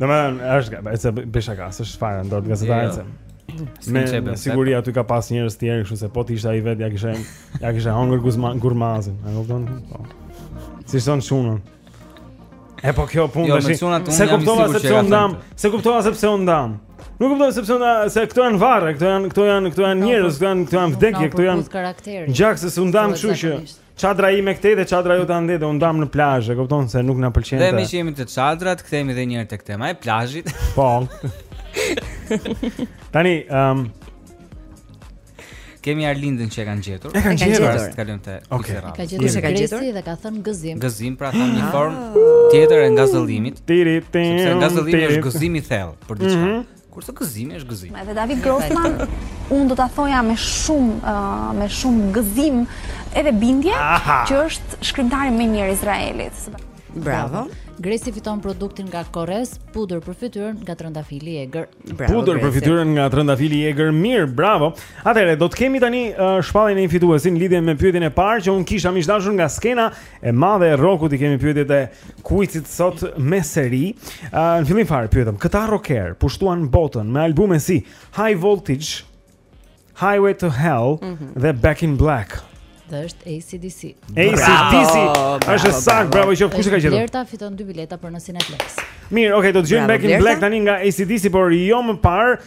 Speaker 1: Domethënë, është bëj se bëj shaka, s'është fare në dorë të
Speaker 3: gazetarit.
Speaker 1: Jo,
Speaker 3: jo.
Speaker 1: Me,
Speaker 3: me
Speaker 1: siguri aty ka pas njerëz të tjerë, kështu se po të ishte ai vetë, ia kishte ia kishte hongër guzman gurmazin, e kupton? Po. Si son shunën. E po kjo punë
Speaker 3: jo,
Speaker 1: tash. S'e kuptova
Speaker 3: se pse
Speaker 1: u
Speaker 3: ndamë,
Speaker 1: s'e kuptova se pse u ndamë. Nuk kuptoj se pse na se këto janë varre, këto janë këto janë këto janë njerëz, këto janë këto janë vdekje, këto janë
Speaker 4: karakter.
Speaker 1: Gjak se s'u ndamë kështu që. Është Çadra ime këtej dhe çadra jote andej dhe u ndamë në plazh, e kupton se nuk na pëlqen.
Speaker 3: Dhe meqë jemi te çadrat, kthehemi edhe një herë tek tema e plazhit.
Speaker 1: Po. Tani, ëm um,
Speaker 3: Kemi Arlindën që e kanë gjetur.
Speaker 1: E kanë gjetur.
Speaker 3: Pas kalojmë te
Speaker 1: Okej.
Speaker 4: Ka gjetur, yes. ka gjetur dhe ka thënë gëzim.
Speaker 3: Gëzim pra thonë një ah. formë tjetër e ngazëllimit.
Speaker 1: Tiri, tiri.
Speaker 3: Sepse ngazëllimi është gëzim i thellë për diçka.
Speaker 1: Mhm.
Speaker 3: Kurse gëzimi është gëzim.
Speaker 12: Edhe David Grossman, unë do ta thoja me shumë uh, me shumë gëzim edhe bindje
Speaker 3: Aha.
Speaker 12: që është shkrimtari më i mirë izraelit.
Speaker 2: Bravo.
Speaker 4: Gresi fiton produktin nga Korres, pudër për fytyrën nga Trëndafili i Egër. Bravo.
Speaker 1: Pudër për fytyrën nga Trëndafili i Egër. Mirë, bravo. Atëherë do të kemi tani uh, shpalljen e një fituesi në lidhje me pyetjen e parë që unë kisha miq të dashur nga skena e madhe e rrokut i kemi pyetjet e kuizit sot në seri. Uh, në fillim fare pyetëm, këta rocker pushtuan botën me albume si High Voltage, Highway to Hell mm -hmm. dhe Back in Black.
Speaker 4: Dhe është ACDC.
Speaker 1: ACDC. Është saktë, bravo, kush e ka gjetur?
Speaker 4: Lerta fiton dy bileta për në Cineplex.
Speaker 1: Mirë, okay, do të dëgjojmë Back in Black tani nga ACDC, por jo më parë,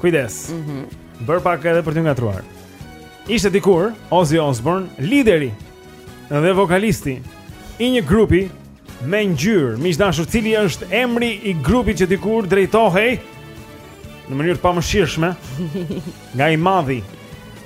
Speaker 1: Kujdes.
Speaker 2: Mhm. Mm
Speaker 1: Bërë pak edhe për t'ju ngatërruar. Ishte dikur Ozzy Osbourne, lideri dhe vokalisti i një grupi me ngjyrë, miq të dashur, cili është emri i grupit që dikur drejtohej në mënyrë të pamëshirshme nga i madhi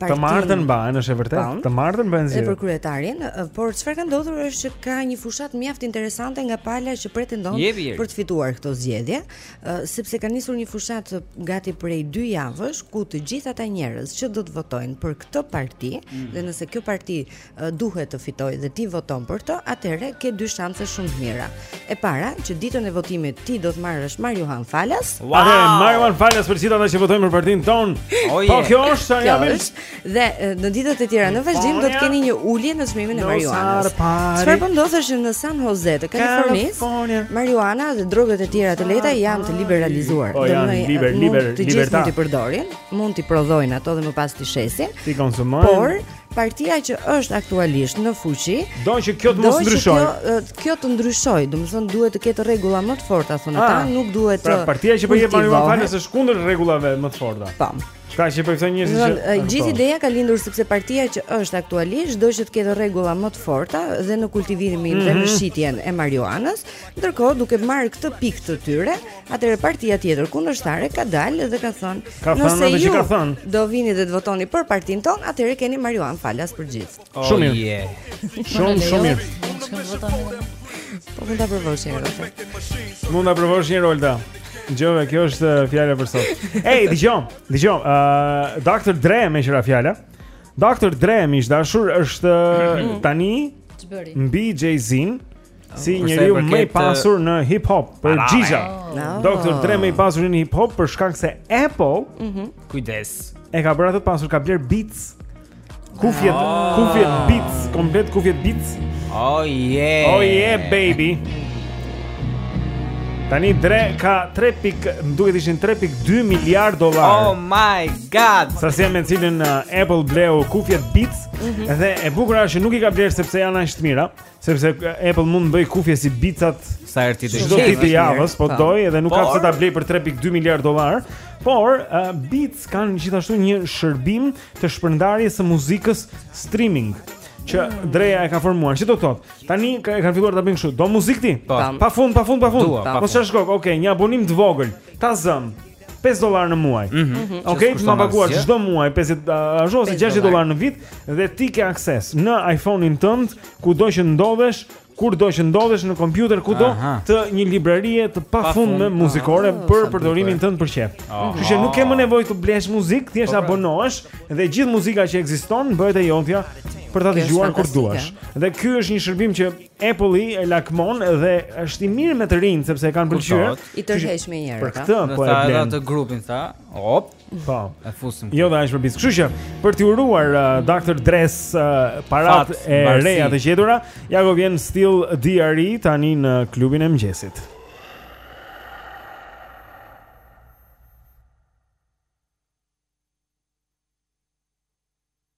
Speaker 2: Të
Speaker 1: martën mbahen, është e vërtetë.
Speaker 2: Po.
Speaker 1: Të martën bëhen
Speaker 2: zgjedhje. Për kryetarin, por çfarë ka ndodhur është që ka një fushatë mjaft interesante nga pala që pretendon për të fituar këto zgjedhje, sepse ka nisur një fushatë gati prej 2 javësh ku të gjithë ata njerëz që do të votojnë për këtë parti
Speaker 3: mm.
Speaker 2: dhe nëse kjo parti duhet të fitojë dhe ti voton për të, atëherë ke dy shanse shumë të mira. E para, që ditën e votimit ti do të marrësh marijuanë falas. Wow!
Speaker 1: Atëherë marijuanë falas për gjithë ata që votojnë për partinë tonë.
Speaker 3: Oh,
Speaker 1: yeah.
Speaker 3: Po
Speaker 1: kjo është sa
Speaker 2: jam. Dhe në ditët e tjera në vazhdim do të keni një ulje në çmimin e marijuanës. Çfarë po ndodh është në San Jose të Kalifornisë? Marijuana dhe drogat e tjera të lehta janë të liberalizuar.
Speaker 1: Po, do
Speaker 2: të
Speaker 1: liber, liber,
Speaker 2: të gjithë mund t'i përdorin, mund t'i prodhojnë ato dhe më pas t'i shesin.
Speaker 1: T'i konsumojnë.
Speaker 2: Por partia që është aktualisht në fuqi
Speaker 1: do që kjo të mos ndryshojë.
Speaker 2: Kjo, kjo të ndryshojë, domethënë duhet të ketë rregulla më të forta thonë ata,
Speaker 1: ah,
Speaker 2: nuk duhet pra, të.
Speaker 1: Pra partia që po jep
Speaker 2: marijuanë
Speaker 1: falas është kundër rregullave më të forta.
Speaker 2: Po.
Speaker 1: Ka që për këto
Speaker 2: njerëz
Speaker 1: që
Speaker 2: gjithë ideja ka lindur sepse partia që është aktualisht do që të ketë rregulla më të forta dhe në kultivimin mm -hmm. dhe në
Speaker 1: mhm.
Speaker 2: shitjen e marijuanës, ndërkohë duke marrë këtë pikë të tyre, Atëherë partia tjetër kundërshtare ka dalë dhe ka thënë, nëse ju
Speaker 1: ka thënë.
Speaker 2: do vini dhe të votoni për partinë tonë, atëherë keni marijuanë falas për gjithë.
Speaker 3: Oh,
Speaker 1: shumë mirë.
Speaker 3: Yeah.
Speaker 1: Shumë shumë mirë.
Speaker 2: Po mund ta provosh një herë.
Speaker 1: Mund ta provosh një herë Olda. Dëgjojmë, kjo është uh, fjala për sot. Ej, dëgjojmë, dëgjojmë. Ë, uh, Dr. Dre më erdhi fjala. Dr. Dre miq të dashur është uh, tani mbi Jay-Z-in Si njeriu më i pasur në hip hop për
Speaker 2: Jigga.
Speaker 1: Doktor Dre më i pasur në hip hop për shkak se Apple.
Speaker 2: Mhm.
Speaker 3: Kujdes.
Speaker 1: E ka bërë atë pasur ka blerë Beats. Kufjet,
Speaker 3: ah.
Speaker 1: kufjet Beats, komplet kufjet Beats.
Speaker 3: Oh yeah.
Speaker 1: Oh yeah baby. Tani Dre ka 3 pikë, më duket ishin 3.2 miliard dollarë.
Speaker 3: Oh my god.
Speaker 1: Sasi me cilën uh, Apple bleu kufjet Beats
Speaker 3: mm -hmm.
Speaker 1: dhe e bukura është që nuk i ka blerë sepse janë aq të mira. Sepse Apple mund të bëj kufje si Beats-at
Speaker 3: sa herë ti dëshiron.
Speaker 1: Çdo ditë të javës, po,
Speaker 3: po
Speaker 1: doj edhe nuk ka pse ta blej për 3.2 miliard dollar, por uh, Beats kanë gjithashtu një shërbim të shpërndarjes së muzikës streaming që mm. Dreja e ka formuar. Çë do të thotë? Tani e kanë filluar ta bëjnë kështu. Do muzikë ti?
Speaker 3: Po.
Speaker 1: Pa fund, pa
Speaker 3: fund, pa fund.
Speaker 1: Mos e shkoj. Okej, një abonim të vogël. Ta zëm. 5 dollarë në muaj. Mm
Speaker 3: -hmm.
Speaker 1: Okej, okay,
Speaker 3: me
Speaker 1: paguar çdo muaj 50 ashtu ose 60 dollarë në vit dhe ti ke akses në iPhone-in tënd kudo që ndodhesh kurdo që ndodhesh në kompjuter kudo te një librarie të pafundme muzikore
Speaker 3: ah,
Speaker 1: për përdorimin tënd për qejf.
Speaker 3: Ah.
Speaker 1: Kështu që nuk ke më nevojë të blesh muzikë, thjesht
Speaker 3: po, pra.
Speaker 1: abonohesh dhe gjithë muzika që ekziston bëhet e jotja për ta dëgjuar kur duash. Dhe ky është një shërbim që Apple-i e lakmon dhe është i mirë me të rinjtë sepse e kanë pëlqyer.
Speaker 2: I tërheq menjëherë.
Speaker 1: Për këtë po e blen.
Speaker 3: Ata të grupin tha, hop.
Speaker 1: Po.
Speaker 3: E fusim.
Speaker 1: Jo dash për Beats. Kështu që për t'i uruar uh, Dr. Dre-s uh,
Speaker 3: paratë
Speaker 1: e reja të gjetura, ja ku vjen Still D.R.E. tani në klubin e mëngjesit.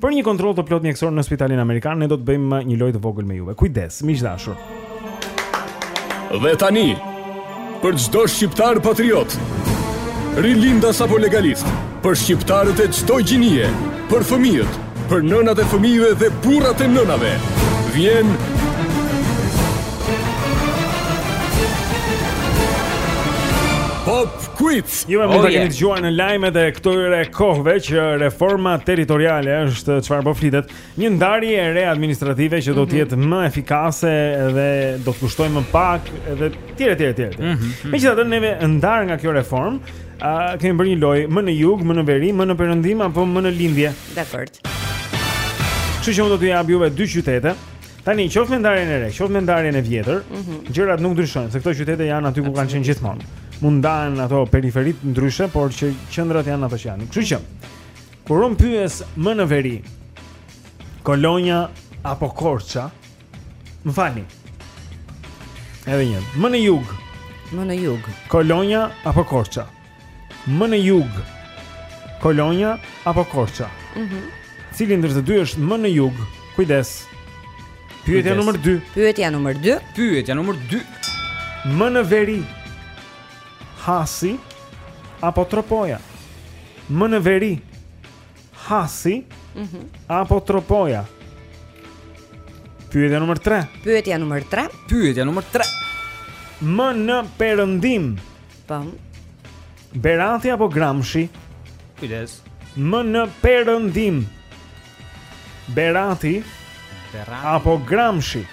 Speaker 1: Për një kontroll të plotë mjekësor në spitalin amerikan, ne do të bëjmë një lojë të vogël me juve. Kujdes, miq të dashur.
Speaker 7: Dhe tani, për çdo shqiptar patriot, rilindas apo legalist, për shqiptarët e çdo gjinie, për fëmijët, për nënat e fëmijëve dhe burrat e nënave, vjen Pop Quiz.
Speaker 1: Juve mund ta keni dëgjuar në lajmet e këtyre kohëve që reforma territoriale është çfarë po flitet, një ndarje e re administrative që do të mhm. jetë më efikase dhe do të kushtojë më pak edhe tjere tjere tjere. Mm
Speaker 3: -hmm.
Speaker 1: Megjithatë neve ndar nga kjo reformë, a kemi bërë një lojë më në jug, më në veri, më në perëndim apo më në lindje?
Speaker 2: Dakor.
Speaker 1: Kështu që unë do t'ju jap juve dy qytete. Tani qoftë me ndarjen e re, qoftë me ndarjen e vjetër,
Speaker 2: mm -hmm.
Speaker 1: gjërat nuk ndryshojnë, se këto qytete janë aty ku kanë qenë gjithmonë. Mund ndahen ato periferitë ndryshe, por që qendrat janë ato që janë. Kështu që kur un pyes më në veri, Kolonja apo Korça? Më falni. Edhe një, më në jug.
Speaker 2: Më në jug.
Speaker 1: Kolonja apo Korça? Më në jug Kolonja apo Korça?
Speaker 2: Mhm.
Speaker 1: Mm Cili ndër të dy është më në jug? Kujdes. Pyetja numër 2.
Speaker 2: Pyetja numër 2.
Speaker 3: Pyetja numër 2.
Speaker 1: Më në veri Hasi apo Tropoja? Më në veri Hasi
Speaker 2: mm -hmm.
Speaker 1: apo Tropoja? Pyetja numër 3.
Speaker 2: Pyetja numër 3.
Speaker 3: Pyetja numër 3.
Speaker 1: Më në perëndim
Speaker 2: Po.
Speaker 1: Berati apo Gramshi?
Speaker 3: Kujdes.
Speaker 1: Më në perëndim. Berati.
Speaker 3: Berati
Speaker 1: apo Gramshi?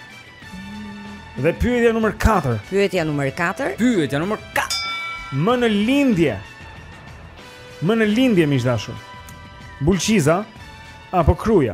Speaker 1: Dhe pyetja numër 4.
Speaker 2: Pyetja numër 4.
Speaker 3: Pyetja numër 4.
Speaker 1: Më në lindje. Më në lindje miq të dashur. Bulqiza apo Kruja?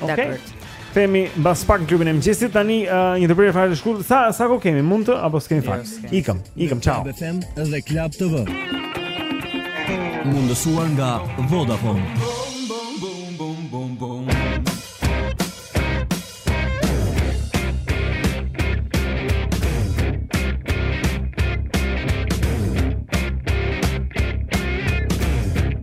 Speaker 1: Okej. Themi mbas pak në klubin e mëngjesit tani uh, një ndërprerje fare të shkurtër. Sa sa kohë kemi? Mund të apo s'kemi fare? Ikëm, ikëm, ciao.
Speaker 15: Club FM dhe Club TV. Mundësuar nga Vodafone.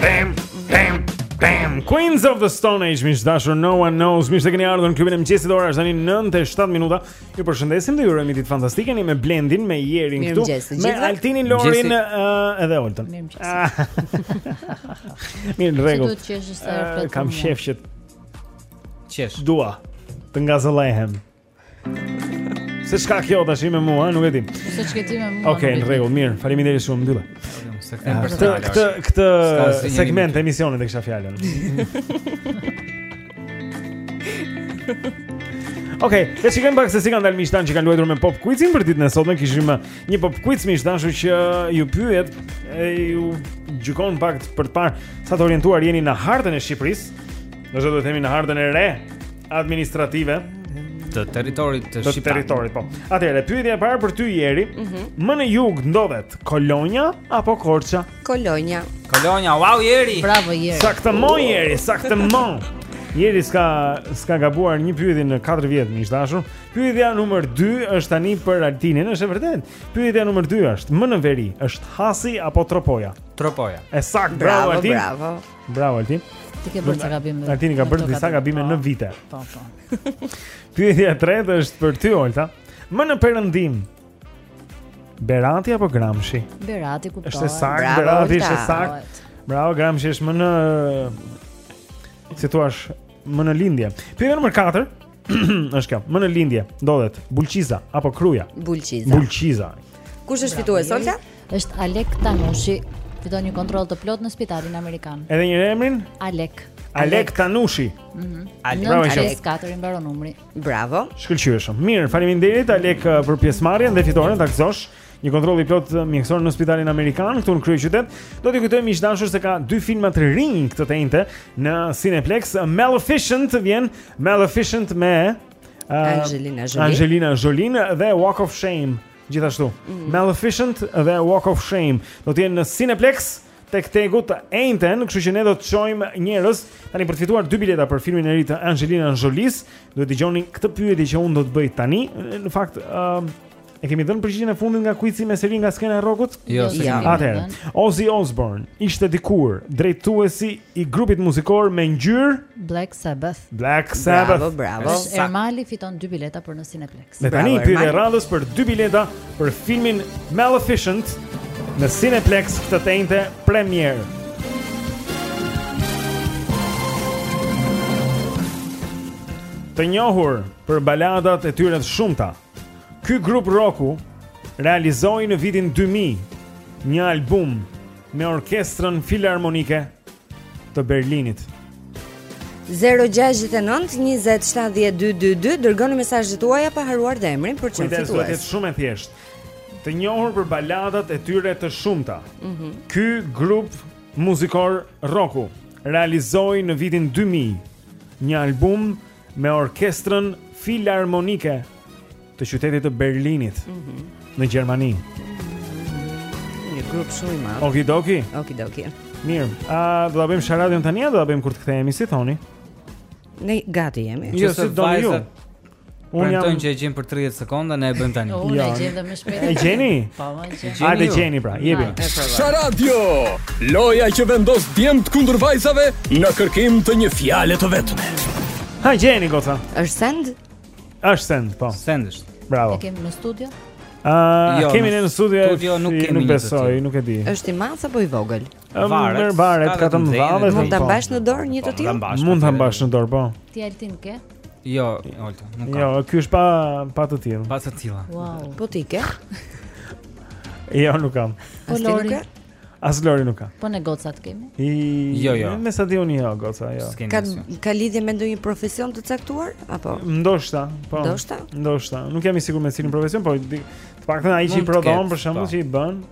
Speaker 1: Bam, bam, bam. Queens of the Stone Age, miq të dashur, no one knows. Mirë se keni ardhur në klubin e mëngjesit ora është tani 9:07 minuta. Ju përshëndesim dhe ju urojmë ditë fantastike ne me Blendin, me Jerin këtu, me Altinin, Lorin uh, edhe Oltën. Mirë, në rregull. Eh, kam
Speaker 4: qejf
Speaker 1: të
Speaker 3: qesh.
Speaker 1: Dua të ngazëllehem. Seç ka kjo tashti me mua, nuk e di.
Speaker 4: Seç ke ti me mua.
Speaker 1: Okej, në rregull, mirë, faleminderit shumë,
Speaker 3: mbyllim
Speaker 1: Këtë, këtë segment të emisionit e kisha fjalën Ok, e shikojmë pak se si kanë dalë miqtë tanë që kanë luajtur me pop quizin për ditën e sotme Kishim uh, një pop quiz miq të dashur që uh, ju pyet e ju gjykon pak për të parë Sa të orientuar jeni në hartën e Shqipërisë Do të themi në hartën e re administrative
Speaker 3: të territorit shqiptar.
Speaker 1: Të territorit, po. Atëherë, pyetja e parë për ty Jeri,
Speaker 2: mm -hmm.
Speaker 1: më në jug ndodhet Kolonja apo Korça?
Speaker 2: Kolonja.
Speaker 3: Kolonja, wow Jeri.
Speaker 4: Bravo Jeri.
Speaker 1: E saktë mo Jeri, e saktë mo. Jeri s'ka s'ka gabuar një pyetje në 4 vjet miq të dashur. Pyetja numër 2 është tani për Altinin, është e vërtetë. Pyetja numër 2 është, më në veri është Hasi apo Tropoja?
Speaker 3: Tropoja.
Speaker 1: E saktë,
Speaker 2: bravo,
Speaker 1: bravo Altin.
Speaker 2: Bravo.
Speaker 1: Bravo Altin.
Speaker 4: Ti ke bërë gabime.
Speaker 1: Altini ka bërë disa
Speaker 4: gabime
Speaker 1: në po, vite.
Speaker 4: Po, po.
Speaker 1: Pyetja e tretë është për ty Olta. Më në perëndim. Berati apo Gramshi?
Speaker 4: Berati kuptohet.
Speaker 1: E
Speaker 2: saktë,
Speaker 1: Berati është e saktë. Bravo Gramshi është më në si i thua Më në lindje. Pyetja nr. 4 është kjo. Më në lindje ndodhet Bulqiza apo Kruja?
Speaker 2: Bulqiza.
Speaker 1: Bulqiza.
Speaker 2: Kush është fitues Olta?
Speaker 4: Është Alek Tanushi. Fiton një kontroll të plotë në spitalin amerikan.
Speaker 1: Edhe një herë emrin?
Speaker 4: Alek.
Speaker 1: Alek Tanushi.
Speaker 4: Mhm.
Speaker 1: Mm Alek Bravo, Alek
Speaker 4: 4 i mbaron numri.
Speaker 2: Bravo.
Speaker 1: Shkëlqyeshëm. Mirë, faleminderit Alek për pjesëmarrjen dhe fitoren ta gëzosh. Një kontroll i plotë mjekësor në spitalin amerikan këtu në kryeqytet. Do t'ju kujtojmë miq të dashur se ka dy filma të rinj këtë të enjte në Cineplex. Maleficent vjen Maleficent me uh,
Speaker 2: Angelina Jolie.
Speaker 1: Angelina Jolie dhe Walk of Shame gjithashtu. Mm -hmm. Maleficent dhe Walk of Shame do të jenë në Cineplex tek TEG-u të enjten, kështu që ne do të çojmë njerëz tani për të fituar dy bileta për filmin e ri të Angelina Jolie. Duhet të dëgjoni këtë pyetje që unë do të bëj tani. Në fakt, ëm uh, E kemi dhënë përgjigjen e fundit nga kuici me seri nga skena e rrokut?
Speaker 3: Jo, jo s'e kemi.
Speaker 1: Atëherë, Ozzy Osbourne ishte dikur drejtuesi i grupit muzikor me ngjyrë
Speaker 4: Black Sabbath.
Speaker 1: Black Sabbath.
Speaker 2: Bravo, bravo.
Speaker 4: Ermali fiton dy bileta për në Cineplex.
Speaker 1: Ne tani pyetje e radhës për dy bileta për filmin Maleficent në Cineplex këtë të enjte premierë. Të njohur për baladat e tyre të shumta. Ky grup roku realizoi në vitin 2000 një album me orkestrën filarmonike të Berlinit.
Speaker 2: 0692070222 dërgoni mesazhet tuaja pa harruar dhe emrin për
Speaker 1: t'ju shpallur fitues. Kujdes,
Speaker 2: është
Speaker 1: shumë e thjeshtë. Të njohur për baladat e tyre të shumta.
Speaker 2: Mm -hmm.
Speaker 1: Ky grup muzikor roku realizoi në vitin 2000 një album me orkestrën filarmonike të qytetit të Berlinit
Speaker 2: mm -hmm.
Speaker 1: në Gjermani.
Speaker 2: Një grup shumë i madh.
Speaker 1: Okidoki.
Speaker 2: Okidoki.
Speaker 1: Mirë. A do ta bëjmë sharadion tani apo do ta bëjmë kur të kthehemi si thoni?
Speaker 2: Ne gati jemi.
Speaker 1: Jo, si doni ju.
Speaker 3: Unë jam që e gjen për 30 sekonda, ne e bëjmë tani.
Speaker 4: Jo, e gjejmë më shpejt.
Speaker 1: E gjeni?
Speaker 4: Po.
Speaker 1: Hajde gjeni pra, jepi.
Speaker 7: Sharadio, loja që vendos djemtë kundër vajzave në kërkim të një fjale të vetme.
Speaker 1: Hë gjejeni goca.
Speaker 2: Është send?
Speaker 1: Është send, po.
Speaker 3: Send është.
Speaker 1: Bravo.
Speaker 4: E kemi në studio?
Speaker 1: Ah,
Speaker 3: jo,
Speaker 1: kemi
Speaker 3: në
Speaker 1: studio.
Speaker 3: Studio nuk kemi.
Speaker 1: Nuk besoj, nuk e di.
Speaker 2: Është i madh apo i vogël?
Speaker 3: Varet.
Speaker 1: Mirë varet,
Speaker 3: ka të
Speaker 1: mbash.
Speaker 2: Mund ta mbash në dorë një të
Speaker 3: po,
Speaker 2: tillë?
Speaker 1: Mund ta mbash në dorë, po.
Speaker 4: Ti Altin ke?
Speaker 3: Jo, Olta, nuk ka.
Speaker 1: Jo, ky është pa pa të tillë.
Speaker 3: Pa të tilla.
Speaker 4: Wow.
Speaker 2: Po ti ke?
Speaker 1: Jo, nuk kam.
Speaker 4: Po Lori.
Speaker 1: As Lori nuk ka.
Speaker 4: Po ne gocat kemi?
Speaker 1: I...
Speaker 3: Jo, jo.
Speaker 1: Me sa di unë jo goca, jo.
Speaker 2: Ka ka lidhje me ndonjë profesion të caktuar apo?
Speaker 1: Ndoshta, po.
Speaker 2: Ndoshta?
Speaker 1: Ndoshta. Nuk jam i sigurt me cilin profesion, po të paktën ai që i prodhon për shembull që i bën.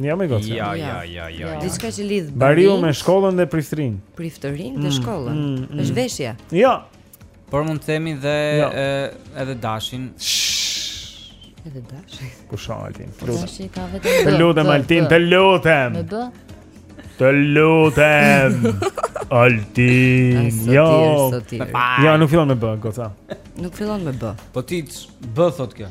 Speaker 1: Ja më gocë.
Speaker 3: Ja ja ja ja.
Speaker 2: Diçka që lidh
Speaker 1: bariun.
Speaker 2: Bariu
Speaker 1: me shkollën dhe priftërinë.
Speaker 2: Priftërinë dhe
Speaker 1: mm,
Speaker 2: shkollën.
Speaker 1: Mm, mm.
Speaker 2: Është veshje.
Speaker 1: Jo.
Speaker 3: Por mund të themi dhe
Speaker 1: jo.
Speaker 3: edhe dashin.
Speaker 2: Edhe dashin.
Speaker 1: Kush Altin?
Speaker 4: Dashi ka vetëm.
Speaker 1: Të lutem Altin, të lutem.
Speaker 4: Me bë.
Speaker 1: Të lutem. Altin. Jo.
Speaker 2: Ja,
Speaker 1: jo, nuk fillon me bë, goca.
Speaker 2: Nuk fillon me bë.
Speaker 3: Po ti bë thotë kjo.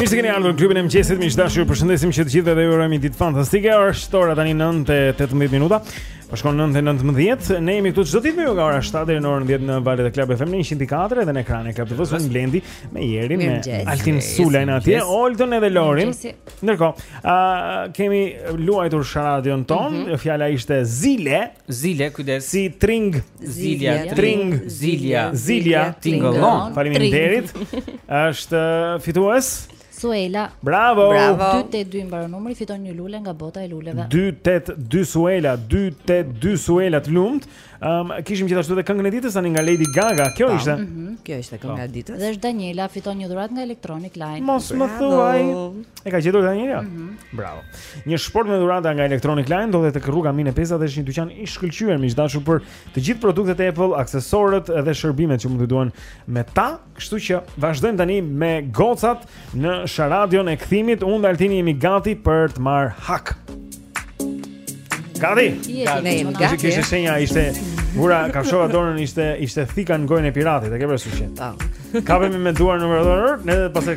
Speaker 1: Mirë se keni ardhur në klubin e mëngjesit. Miq të dashur, ju përshëndesim që të gjithëve dhe ju urojmë ditë fantastike. Është ora tani 9:18 minuta. Po shkon 9:19. Ne jemi këtu çdo ditë me ju nga ora 7 deri në orën 10 në valët e Club FM 100.4 dhe në ekranin e Club TV-s me Blendi, me Jerin, me Altin Sulajn atje, Olton edhe Lorin. Ndërkohë, ë kemi luajtur sharadion tonë. Mhm. Fjala ishte zile.
Speaker 3: Zile, kujdes.
Speaker 1: Si tring,
Speaker 3: zilja,
Speaker 1: tring,
Speaker 3: zilja,
Speaker 1: zilja,
Speaker 3: tingëllon.
Speaker 1: Faleminderit. Është fitues.
Speaker 4: Suela.
Speaker 1: Bravo.
Speaker 2: Bravo.
Speaker 4: 282 mbaron numri, fiton një lule nga bota e luleve.
Speaker 1: 282 Suela, 282 Suela të lumtë. Ëm um, kishim gjithashtu edhe këngën e ditës tani nga Lady Gaga. Kjo pa,
Speaker 2: po.
Speaker 1: ishte.
Speaker 4: Mm -hmm.
Speaker 2: Kjo ishte kënga po. e ditës.
Speaker 4: Dhe është Daniela fiton një dhuratë nga Electronic Line.
Speaker 1: Mos më thuaj. E ka gjetur Daniela? Mm -hmm. Bravo. Një shportë me dhurata nga Electronic Line ndodhet tek rruga Mine Peza dhe është një dyqan i shkëlqyer me dashur për të gjithë produktet e Apple, aksesorët dhe shërbimet që mund të lidhen me ta. Kështu që vazhdojnë tani me gocat në Sharadion e kthimit. Unë dhe Altini jemi gati për të marrë hak. Gati. Gati.
Speaker 2: Gati.
Speaker 1: Kishte shenja ishte Vura kafshova dorën ishte ishte thika në gojën e piratit, e ke parasysh?
Speaker 2: Po.
Speaker 1: Kapemi me duar në dorë, ne pastaj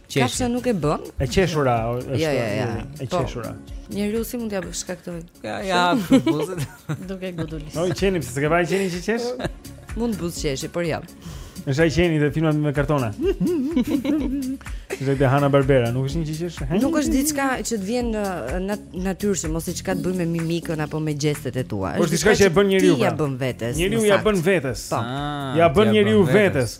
Speaker 3: Qeshi.
Speaker 2: Kafsha nuk e bën.
Speaker 1: E qeshura është.
Speaker 2: Jo, jo, jo.
Speaker 1: E
Speaker 2: po,
Speaker 1: qeshura.
Speaker 2: Njeriu si mund t'ia bësh shkaktoj?
Speaker 3: Ja, ja, buzët.
Speaker 4: Duke gudulis.
Speaker 1: Po qeni pse s'ke parë atë qenin që qesh?
Speaker 2: Mund buzëqeshi, por jo.
Speaker 1: Është ai qeni te filmat me kartona. Është te Hanna Barbera, nuk është një qesh?
Speaker 2: Nuk është diçka që të vjen në natyrshëm ose diçka të bën me mimikën apo me gjestet e tua.
Speaker 1: Është diçka që e bën njeriu.
Speaker 2: Ti ja
Speaker 1: pra.
Speaker 2: bën vetes.
Speaker 1: Njeriu
Speaker 2: ia
Speaker 1: bën vetes.
Speaker 2: Po.
Speaker 3: Ah, ia
Speaker 1: bën njeriu vetes.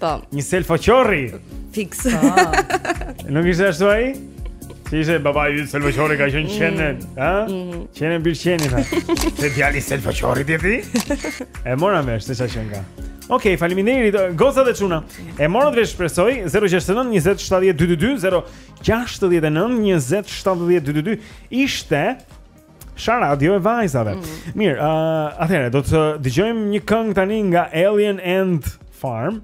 Speaker 1: Po.
Speaker 2: Një
Speaker 1: Sefer qorri.
Speaker 2: Fiks.
Speaker 1: Nuk ishte ashtu ai? Si ishte babai i Sefer qorrit ka qenë qen, mm. ha? Mm. Qen mbi qenin. Te djali i Sefer qorrit e mora vesh se sa qen ka. Ok, faleminderit gocat e çuna. E morët vesh shpresoj 069 20 70 222 069 20 70 222 ishte Sharadio e vajzave. Mm. Mirë, uh, atëherë do të dëgjojmë një këngë tani nga Alien Ant Farm.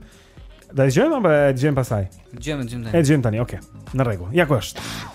Speaker 1: Do të dëgjojmë apo e dëgjojmë pastaj?
Speaker 3: Dëgjojmë, dëgjojmë tani.
Speaker 1: E dëgjojmë tani, okay. Në rregull. Ja ku është.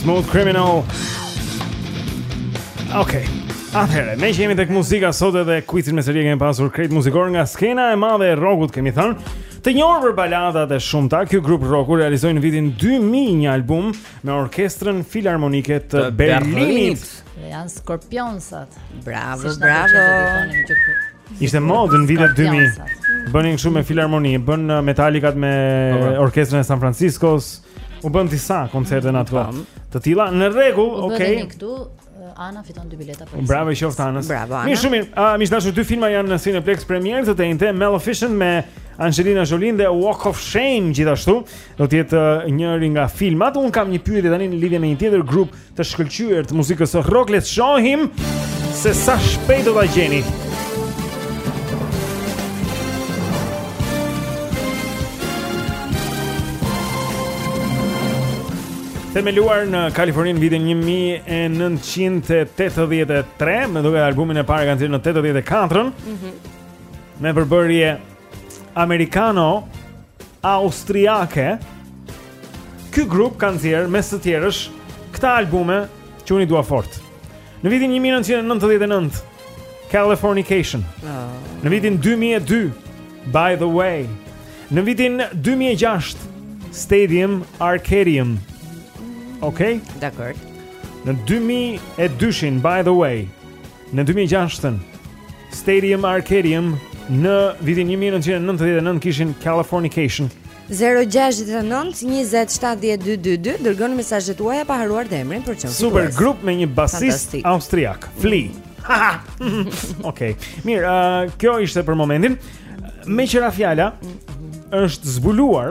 Speaker 1: Smooth Criminal Ok Atëhere, meqë jemi tek muzika sot edhe kuicin me seri e kemi pasur krejt muzikor nga skena e madhe e rokut kemi thënë Të njohur për baladat e shumta, ky grup roku realizoi në vitin 2000 një album me orkestrën filarmonike të,
Speaker 3: të
Speaker 1: Berlinit
Speaker 4: Dhe janë skorpionsat
Speaker 2: Bravo,
Speaker 4: si
Speaker 2: bravo
Speaker 1: Ishte modë në vitet 2000 Bënin shumë me filarmoni Bënë, uh, metalikat me
Speaker 3: po, po.
Speaker 1: orkestrën e San Franciscos U bën disa koncerte në ato. Të tilla në rregull, okay.
Speaker 4: Bëni këtu Ana fiton dy bileta për.
Speaker 1: Bravo i qoftë Anës.
Speaker 2: Bravo Ana.
Speaker 1: Mirë shumë. Ah, miq të dashur dy filma janë në Cineplex premierë të enjten, Maleficent me Angelina Jolie dhe Walk of Shame gjithashtu. Do të jetë njëri nga filmat. Unë kam një pyetje tani në lidhje me një tjetër grup Të shkëlqyer të muzikës së rok le të shohim se sa shpejt do ta gjeni. Themeluar në Kaliforni në vitin 1983, më duket albumin e parë kanë nxjerrë në 84-ën. Mhm. Mm me përbërje amerikano austriake. Ky grup ka nxjerrë mes të tjerësh këta albume që unë i dua fort. Në vitin 1999 Californication. Ah. Në vitin 2002 By the way. Në vitin 2006 Stadium Arcadium. Okej.
Speaker 2: Okay? Dakord.
Speaker 1: Në 2002-shin By the way. Në 2006-ën, Stadium Arcadium në vitin 1999 kishin Californication.
Speaker 2: 0-6-9-27-12-2 Dërgoni mesazhin tuaj pa harruar dhe emrin për të qenë fituas.
Speaker 1: Super grup me një basist austriak Flea Ok Mirë, uh, kjo ishte për momentin Meqë ra fjala është zbuluar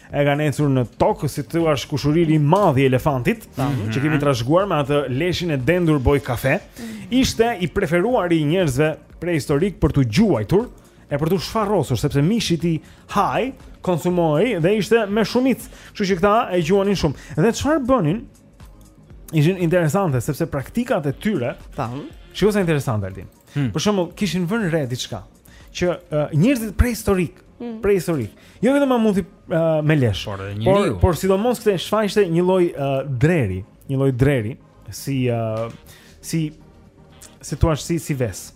Speaker 1: e ka nxjerrë në tokë si të thuash kushuriri i madh i elefantit mm -hmm. që kemi trashëguar me atë leshin e dendur bojë kafe ishte i preferuari i njerëzve prehistorik për t'u gjuajtur e për t'u shfarosur sepse mishi i tij hahej konsumohej dhe ishte me shumicë kështu që këta e gjuanin shumë dhe çfarë bënin ishin interesante sepse praktikat e tyre
Speaker 2: tan
Speaker 1: shiko sa interesante Aldin
Speaker 3: hmm.
Speaker 1: për shembull kishin vënë re diçka që uh, njerëzit prehistorik,
Speaker 2: mm.
Speaker 1: prehistorik. Jo vetëm mamuthi uh, me lesh,
Speaker 3: por
Speaker 1: por, por sidomos këtë e shfaqte një lloj uh, dreri, një lloj dreri si uh, si si të thuash si si ves.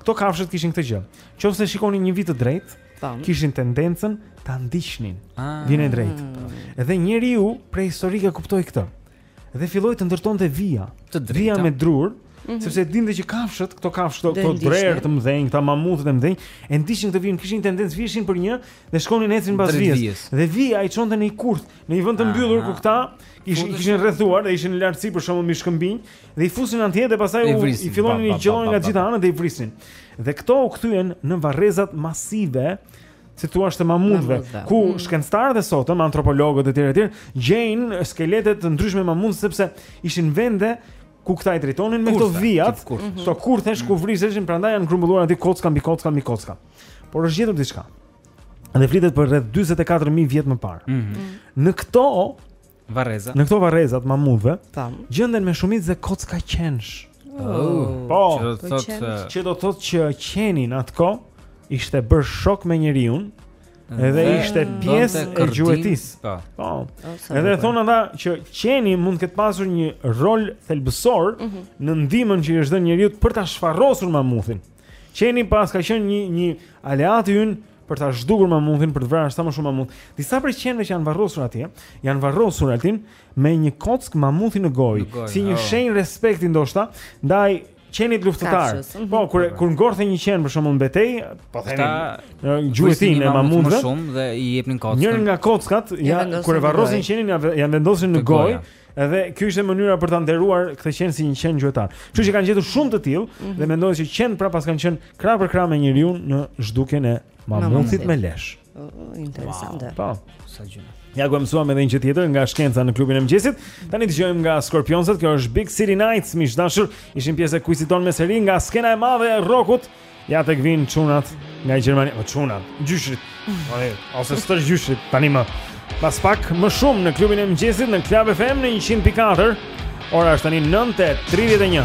Speaker 1: Këto kafshët kishin këtë gjë. Qoftë se shikonin një vijë të drejtë, kishin tendencën ta ndiqnin.
Speaker 3: Ah.
Speaker 1: Vijën e drejtë. Edhe njeriu prehistorik e kuptoi këtë. dhe filloi të ndërtonte vija.
Speaker 3: Të drejta.
Speaker 1: Vija me drur,
Speaker 2: mm -hmm.
Speaker 1: sepse dinte që kafshët, këto kafshë këto këto drerë të mëdhenj, këta mamutët e mëdhenj, e ndiqnin këtë vijën, kishin tendencë vinin për një dhe shkonin ecin pas vijës. Dhe vija i çonte në një kurth, në një vend të mbyllur ku këta ishin kishin rrethuar dhe ishin në lartësi për shembull me shkëmbinj dhe i fusnin atje dhe pastaj u i fillonin të
Speaker 3: qëllonin
Speaker 1: nga gjitha anët dhe i vrisnin. Dhe këto u kthyen në varrezat masive si të thuash të mamutëve, ku
Speaker 2: mm.
Speaker 1: shkencëtarët e sotëm, antropologët etj etj, gjejnë skelete të ndryshme mamutësh sepse ishin vende ku këta i drejtonin me këto vijat, këto mhm. kurthesh ku vriseshin, prandaj janë grumbulluar aty kocka mbi kocka mbi kocka. Por është gjetur diçka. Dhe flitet për rreth 44000 vjet më parë.
Speaker 3: Mm -hmm.
Speaker 1: Në këto
Speaker 3: Varreza.
Speaker 1: Në këto varreza të
Speaker 2: mamutëve,
Speaker 1: gjenden me shumicë dhe kocka qensh.
Speaker 3: Oh,
Speaker 1: po,
Speaker 3: që do të thotë
Speaker 1: që do të thotë që qeni në atë kohë ishte bërë shok me njeriun
Speaker 3: dhe
Speaker 1: ishte pjesë e gjuetisë.
Speaker 3: Po.
Speaker 1: po. Edhe thonë ata që qeni mund të ketë pasur një rol thelbësor mhm. në ndihmën që i është dhënë njeriut për ta shfarrosur mamutin. Qeni pas ka qenë një një aleat i ynë për ta zhdukur mamutin, për të vrarë sa më shumë mamutë. Disa prej qenve që janë varrosur atje, janë varrosur altin me një kockë mamuti në gojë,
Speaker 3: në gojë
Speaker 1: si një
Speaker 3: oh.
Speaker 1: shenjë respekti ndoshta ndaj qenit luftëtar.
Speaker 3: Mhm.
Speaker 1: Po, kur kur ngordhte një qen për shembull në betejë, po themi në
Speaker 3: gjuetinë
Speaker 1: e mamutëve.
Speaker 3: Shumë dhe i jepnin kockën.
Speaker 1: Njërin nga kockat,
Speaker 3: ia,
Speaker 1: kur e
Speaker 3: varrosnin
Speaker 1: qenin, ia, ia vendosnin në gojë. Edhe kjo ishte mënyra për ta nderuar këtë qen si një qen gjuetar. Kështu që kanë gjetur shumë të tillë
Speaker 2: mm -hmm.
Speaker 1: dhe mendohet se qentë pra pas kanë qenë krah për krah me njeriun në zhdukjen e
Speaker 2: mamutit
Speaker 1: me lesh.
Speaker 2: Interesante. Wow.
Speaker 1: Po,
Speaker 3: sa gjë.
Speaker 1: Ja ku mësuam edhe një gjë tjetër nga shkenca në klubin e mëngjesit. Tani dëgjojmë nga Scorpionsat, kjo është Big City Nights, miq të dashur, ishin pjesë e kuizit tonë me seri nga skena e madhe e rockut. Ja tek vijnë çunat nga Gjermania, po çunat, gjyshërit. Ai, ose stërgjyshërit tani më. Pas pak më shumë në klubin e mëngjesit në Club FM në 104. Ora është tani 9:31.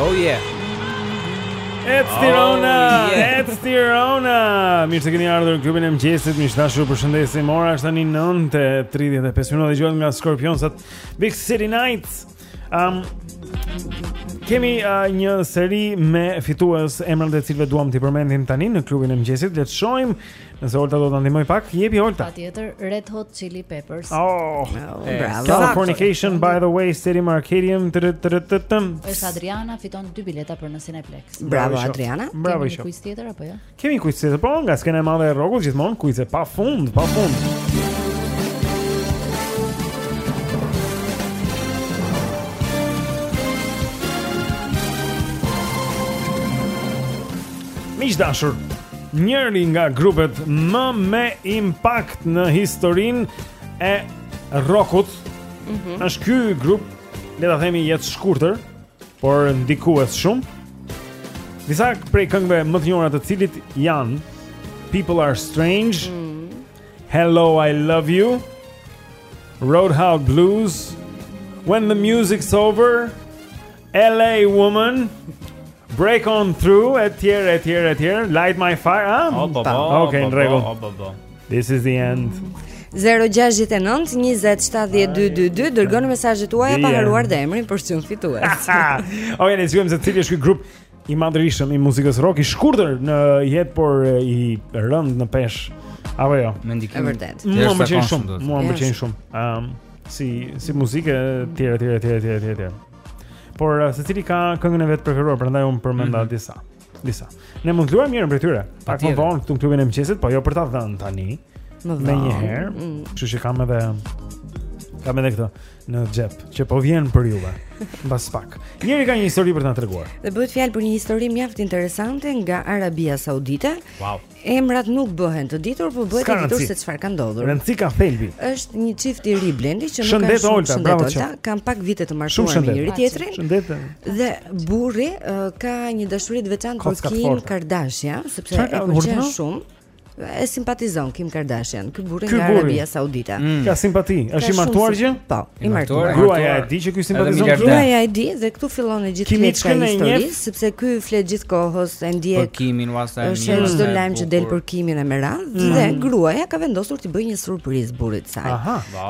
Speaker 3: Oh yeah.
Speaker 1: It's
Speaker 3: oh, Tirona. Yeah.
Speaker 1: It's Tirona. Mirë se keni ardhur në klubin e mëngjesit. Miq të dashur, ju përshëndesim. Ora është tani 9:35 minuta. Dëgjuat nga Scorpionsat Big City Nights. Um, kemi uh, një seri me fitues emrat e të cilëve duam t'i përmendim tani në klubin e mëngjesit Le të shohim nëse Olta do ta ndihmojë pak Jepi Olta
Speaker 4: Patjetër Red Hot Chili Peppers
Speaker 1: oh,
Speaker 4: oh, eh,
Speaker 1: Californication by the way Seri Markerium
Speaker 4: Është Adriana fiton 2 bileta për në Cineplex
Speaker 1: Bravo, Bravo Adriana Bravo
Speaker 4: Kemi një kuiz tjetër apo jo?
Speaker 1: Ja? Kemi kuize po nga skena e madhe e rrokut gjithmonë kuize pafund, pafund. Miq të dashur, njëri nga grupet më me impakt në historinë e rrokut.
Speaker 2: Mm -hmm.
Speaker 1: Është ky grup, le ta themi jetëshkurtër. Por ndikues shumë. Disa prej këngëve më të njohura të të cilit janë People Are Strange, mm. Hello I Love You, Roadhouse Blues, When the Music's Over, LA Woman, Break on Through, etj, etj, etj, Light My Fire. Ah,
Speaker 3: okay,
Speaker 1: në rregull. This is the end.
Speaker 2: 0-6-9-27-12-22 Dërgoni mesazhet tuaja pa harruar dhe emrin për çmimin e
Speaker 1: fituar Ok, të shohim se cili është ky grup I madhërishëm, i muzikës rock I shkurtër në jetë, por i rëndë në peshë Apo jo
Speaker 3: Me ndikim
Speaker 2: E vërtetë
Speaker 1: Mua më
Speaker 3: pëlqejnë
Speaker 1: shumë Mua më pëlqejnë shumë ehm, Si, si muzikë tjerë, tjerë, tjerë, tjerë, tjerë Por secili ka këngën e vet të preferuar Prandaj unë përmenda
Speaker 3: mm -hmm.
Speaker 1: disa Disa. Ne mund të luajmë njërën prej tyre. Pak më vonë këtu në klubin e mëngjesit, po jo për ta dhënë tani. Menjëherë.
Speaker 2: Mm.
Speaker 1: Kështu që kam edhe kam edhe këtë në xhep, që po vjen për juve. Mbas pak. Njëri ka një histori për të na treguar.
Speaker 2: Dhe bëhet fjalë për një histori mjaft interesante nga Arabia Saudite.
Speaker 1: Wow.
Speaker 2: Emrat nuk bëhen të ditur, por bëhet e ditur se çfarë ka ndodhur.
Speaker 1: Rëndësi ka thelbi.
Speaker 2: Është një çift i ri Blendi që nuk ka shumë shëndet
Speaker 1: bravo
Speaker 2: Olta, kanë pak vite të martuar me njëri tjetrin.
Speaker 1: Shëndet.
Speaker 2: Dhe burri uh, ka një dashuri të veçantë për Kim Kardashian, sepse e pëlqen shumë. E simpatizon Kim Kardashian, ky burri nga Arabia Saudite.
Speaker 3: Mm.
Speaker 1: Ka simpati, është i martuar gjë?
Speaker 2: Po. I
Speaker 3: martuar.
Speaker 1: Gruaja e di që ky simpatizon
Speaker 3: gruan.
Speaker 1: Gruaja
Speaker 2: e di dhe këtu fillon e gjithë kjo
Speaker 1: histori,
Speaker 2: sepse ky flet gjithë kohës e ndjek.
Speaker 3: Për Kimin ua sa
Speaker 2: e
Speaker 3: mirë.
Speaker 2: Është
Speaker 3: çdo
Speaker 2: lajm që del për Kimin e merr
Speaker 1: mm.
Speaker 2: dhe gruaja ka vendosur t'i bëjë një surprizë burrit të saj.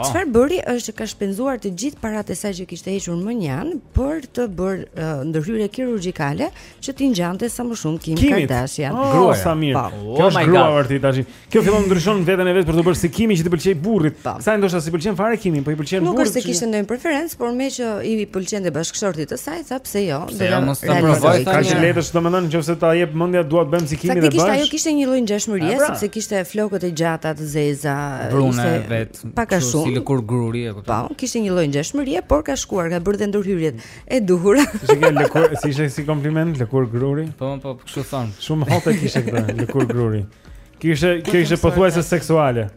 Speaker 2: Çfarë bëri është që ka shpenzuar të gjithë paratë e saj që kishte hequr mënjanë për të bërë uh, ndërhyrje kirurgjikale që t'i ngjante sa më shumë Kim Kardashian.
Speaker 1: Oh,
Speaker 3: gruaja
Speaker 1: sa mirë.
Speaker 2: Po.
Speaker 1: Kjo
Speaker 3: oh
Speaker 1: është grua vërtet tash. Kjo fillon ndryshon veten e vet për t'u bërë si Kimi që t'i pëlqejë burrit.
Speaker 2: Po.
Speaker 1: Kësaj ndoshta s'i pëlqen fare Kimi, po i pëlqen burrit.
Speaker 2: Nuk është se kishte ndonjë preferencë, por meqë i pëlqente bashkëshortit të saj, tha pse jo, do
Speaker 3: jo,
Speaker 2: ta
Speaker 3: provoj tani.
Speaker 2: Ka
Speaker 1: lehtësi domethënë nëse ta jep mendja dua të bëhem si Kimi dhe bash.
Speaker 2: Faktikisht ajo kishte një lloj ngjashmërie
Speaker 1: pra.
Speaker 2: sepse kishte flokët e gjata të zeza, ishte
Speaker 3: vetë.
Speaker 2: Pak a
Speaker 3: shumë. Si lëkurë gruri e kupton.
Speaker 2: Po, kishte një lloj ngjashmërie, por ka shkuar, ka bërë dhe ndërhyrjet e duhura.
Speaker 1: Si ka lëkurë, si ishte si kompliment lëkurë gruri?
Speaker 3: Po, po, kështu thonë.
Speaker 1: Shumë hot e kishte këtë lëkurë gruri. Kjo ishte kjo ishte pothuajse seksuale.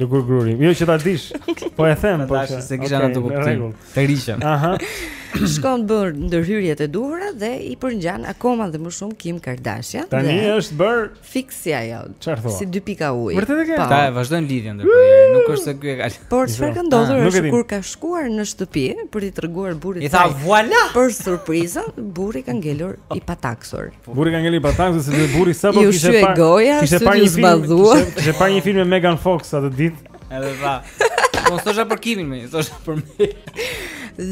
Speaker 1: Lëkurë gruri. Jo që ta dish. Po e them, po.
Speaker 3: Tash se kisha në
Speaker 1: atë
Speaker 3: kuptim. Të rishëm.
Speaker 1: Aha.
Speaker 2: Shkon bën ndërhyrjet e duhura dhe i përngjan akoma dhe më shumë Kim Kardashian.
Speaker 1: Tani është bërë
Speaker 2: fiks si ajo.
Speaker 1: Çfarë thua?
Speaker 2: Si dy pika uji.
Speaker 1: Vërtet e ke?
Speaker 2: Po.
Speaker 3: Ta e vazhdojnë lidhjen ndërkohë. Nuk është se ky e ka.
Speaker 2: Por çfarë ka ndodhur
Speaker 1: ah,
Speaker 2: është kur ka shkuar në shtëpi për t'i treguar burrit.
Speaker 3: I tha voilà.
Speaker 2: Për surprizën, burri ka ngelur i pataksur.
Speaker 1: Burri ka ngelur i pataksur se burri sapo kishte
Speaker 2: pa.
Speaker 1: Kishte
Speaker 2: pa
Speaker 1: një film. Kishte pa një film me Megan Fox atë ditë.
Speaker 3: Edhe tha. Po s'thosha për Kimin më, thosha për me.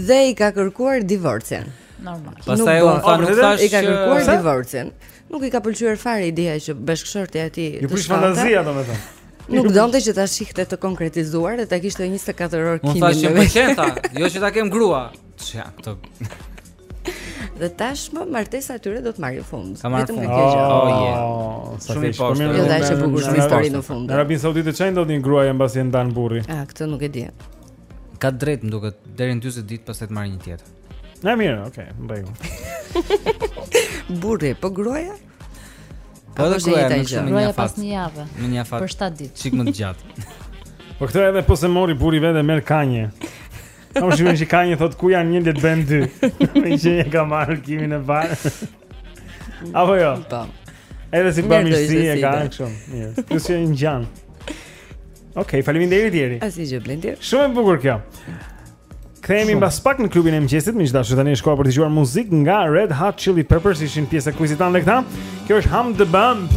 Speaker 2: Dhe i ka kërkuar divorcin.
Speaker 4: Normal.
Speaker 3: Pastaj u tha nuk thash.
Speaker 2: I ka kërkuar divorcin. Nuk i ka pëlqyer fare ideja që bashkëshortja e tij. Iu
Speaker 1: prish fantazia domethënë.
Speaker 2: Nuk donte që ta shihte të konkretizuar dhe ta kishte 24 orë Kimin.
Speaker 3: Unë
Speaker 2: thashë më
Speaker 3: pëlqen tha, jo që ta kem grua. Ç'ja, to.
Speaker 2: Dhe tashmë martesa e tyre do të marrë fund. Vetëm me kjo gjë.
Speaker 3: Oh, yeah.
Speaker 1: Oh,
Speaker 3: shumë i
Speaker 1: fortë.
Speaker 2: Jo, dha
Speaker 1: që
Speaker 2: bukur
Speaker 1: shumë
Speaker 2: histori në fund.
Speaker 1: Në Arabinë Saudite ça i ndodh një gruaje mbasi e ndan burri.
Speaker 2: Ah, këtë nuk e di.
Speaker 3: Ka të drejtë, më duket, deri në 40 ditë pastaj të marrë një tjetër.
Speaker 1: Na mirë, okay, mbaj.
Speaker 2: Burri, po gruaja?
Speaker 3: Po do
Speaker 2: të
Speaker 3: jetë një
Speaker 4: gruaja pas një jave.
Speaker 3: Një afat.
Speaker 4: Për 7 ditë.
Speaker 3: Çik më të gjatë.
Speaker 1: Po këtë edhe po s'e mori burri vetë merr Kanye. Sa më shikojnë që Kanye thotë ku janë një le të bëjmë dy. Meqë e ka marrë Kimin e parë. Apo jo.
Speaker 2: Po.
Speaker 1: Edhe si bëmë
Speaker 2: si
Speaker 1: e ka kështu. Mirë. Ky si ngjan. Okej, okay, faleminderit deri.
Speaker 2: Asgjë Blendi.
Speaker 1: Shumë e bukur kjo. Kthehemi mbas pak në klubin e mëngjesit, miq të dashur, tani është koha për të dëgjuar muzikë nga Red Hot Chili Peppers, ishin pjesë e kuizit dhe këta. Kjo është
Speaker 15: Hump de Bump.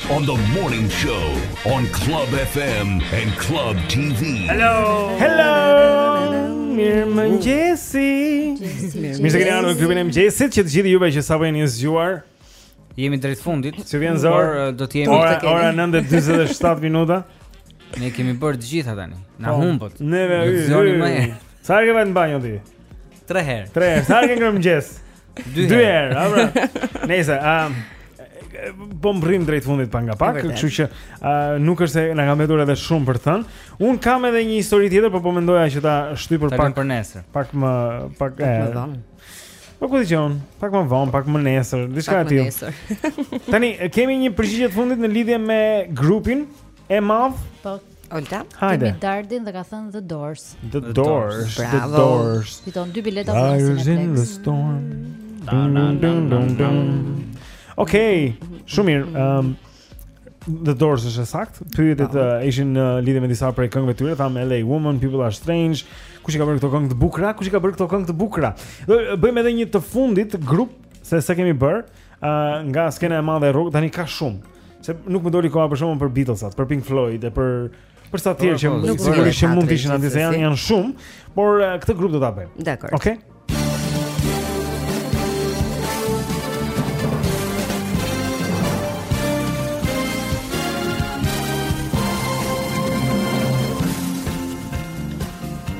Speaker 16: On the morning show on Club FM and Club TV.
Speaker 1: Hello. Hello. Mirëmëngjesi Mirë se keni ardhur në klubin e mëngjesit Për të gjithë juve që sapo jeni zgjuar
Speaker 3: Jemi drejt fundit
Speaker 1: Që vjen
Speaker 3: zorë do të jemi
Speaker 1: Ora, ora 9.27 minuta
Speaker 3: Ne i kemi bërë të gjitha tani Na
Speaker 1: po,
Speaker 3: humbët Ne me u
Speaker 1: Sa herë ke vajtur në banjo ti?
Speaker 3: Tre herë
Speaker 1: Tre herë Sa herë në mëngjes?
Speaker 3: Dy herë,
Speaker 1: a pra. Nëse, um, po mbërrim drejt fundit pak nga pak, kështu që uh, nuk është se na ka mbetur edhe shumë për të thënë. Unë kam edhe një histori tjetër, por po mendoja që ta shtyj për pak
Speaker 3: për nesër.
Speaker 1: Pak më pak e. Po ku di unë, pak më vonë, pak më nesër, diçka e tillë. Tani kemi një përgjigje të fundit në lidhje me grupin. E madh.
Speaker 4: Po.
Speaker 2: Olta.
Speaker 1: Hajde.
Speaker 4: Kemi Dardin dhe ka thënë The Doors.
Speaker 1: The Doors. The Doors.
Speaker 4: Fiton dy bileta për
Speaker 1: Arsin the Storm. Dun dun dun dun dun. Okej. Shumë mirë. Ehm The Doors është e saktë. Pyetjet uh, ishin në uh, lidhje me disa prej këngëve tyre, thamë LA Woman, People Are Strange. Kush i ka bërë këto këngë të bukura? Kush i ka bërë këto këngë të bukura? Bëjmë edhe një të fundit grup se s'e kemi bërë. uh, nga skena e madhe rock tani ka shumë. Se nuk më doli koha për shembull për Beatles-at, për Pink Floyd e për
Speaker 15: për sa të tjerë që
Speaker 2: po, po,
Speaker 15: sigurisht që mund të ishin aty se janë janë shumë, por uh, këtë grup do ta bëjmë.
Speaker 2: Dakor.
Speaker 15: Okej. Okay?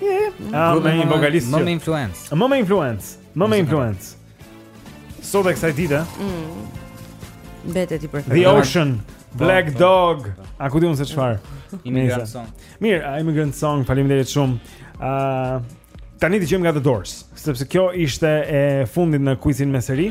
Speaker 15: Grup me një vokalist.
Speaker 3: Më me influencë.
Speaker 15: Më me influencë. Më me influencë. Sot e kësaj dite.
Speaker 2: Mm. Mbetet i preferuar.
Speaker 15: The Ocean, po, Black
Speaker 3: po.
Speaker 15: Dog. A ku di unë se çfarë?
Speaker 3: Immigrant Song.
Speaker 15: Mirë, uh, Immigrant Song, faleminderit shumë. Ë uh, tani dëgjojmë nga The Doors, sepse kjo ishte e fundit në quizin me seri.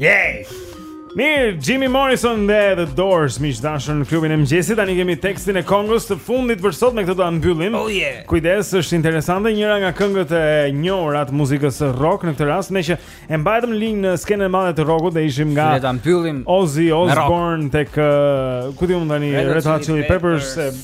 Speaker 15: Yay!
Speaker 1: Mirë, Jimmy Morrison dhe The Doors miq të dashur në klubin e mëngjesit. Tani kemi tekstin e kongës të fundit për sot me këtë do ta mbyllim.
Speaker 3: Oh yeah.
Speaker 1: Kujdes, është interesante njëra nga këngët e njohura të muzikës rock në këtë rast, meqë e mbajtëm linjë në skenën e madhe të rockut dhe ishim nga
Speaker 3: Le ta mbyllim.
Speaker 1: Ozzy Osbourne tek ku di unë tani
Speaker 3: Red Hot Chili
Speaker 1: Peppers.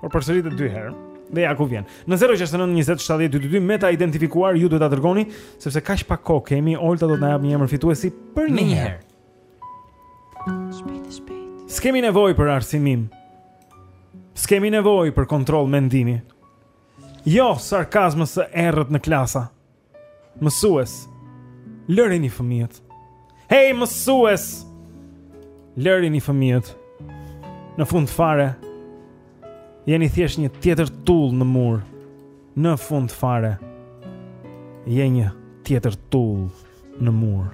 Speaker 1: Por përsëritet dy herë. Dhe ja ku vjen. Në 069 20 70 222 me ta identifikuar ju duhet ta dërgoni sepse kaq pak kohë kemi, Olta do të na japë një emër fituesi përnjëherë.
Speaker 3: Shpejt
Speaker 1: e
Speaker 3: shpejt.
Speaker 1: S'kemi nevojë për arsimim. S'kemi nevojë për kontroll mendimi. Jo sarkazmës së errët në klasa. Mësues, lërini fëmijët. Hej mësues, lërini fëmijët. Në fund fare jeni thjesht një tjetër tullë në mur. Në fund fare je një tjetër tullë në mur.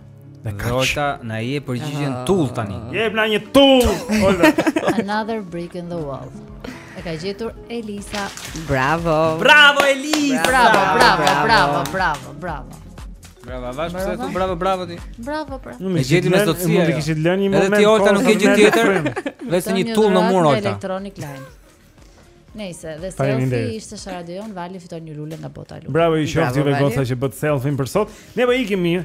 Speaker 1: Dhe kaq.
Speaker 3: Olta na i jep përgjigjen ah. tullë
Speaker 1: tani. Jepna një tullë.
Speaker 4: Another brick in the wall. E ka gjetur Elisa.
Speaker 2: Bravo.
Speaker 3: Bravo Elisa.
Speaker 4: Bravo, bravo,
Speaker 2: bravo,
Speaker 4: bravo, bravo. Bravo,
Speaker 3: vash pse tu bravo, bravo ti.
Speaker 4: Bravo, bravo.
Speaker 1: Nuk më
Speaker 3: gjeti me zotësi.
Speaker 1: Mund të kishit lënë një moment.
Speaker 3: Edhe ti Olta nuk e
Speaker 1: gjet
Speaker 3: tjetër. Vetëm një tullë në mur Olta.
Speaker 4: Electronic line. Nëse dhe selfie ishte sa radion, Vali fiton një lule nga bota e luleve.
Speaker 1: Bravo i qoftë
Speaker 2: dhe
Speaker 1: goca që bët selfie për sot. Ne po ikim mirë.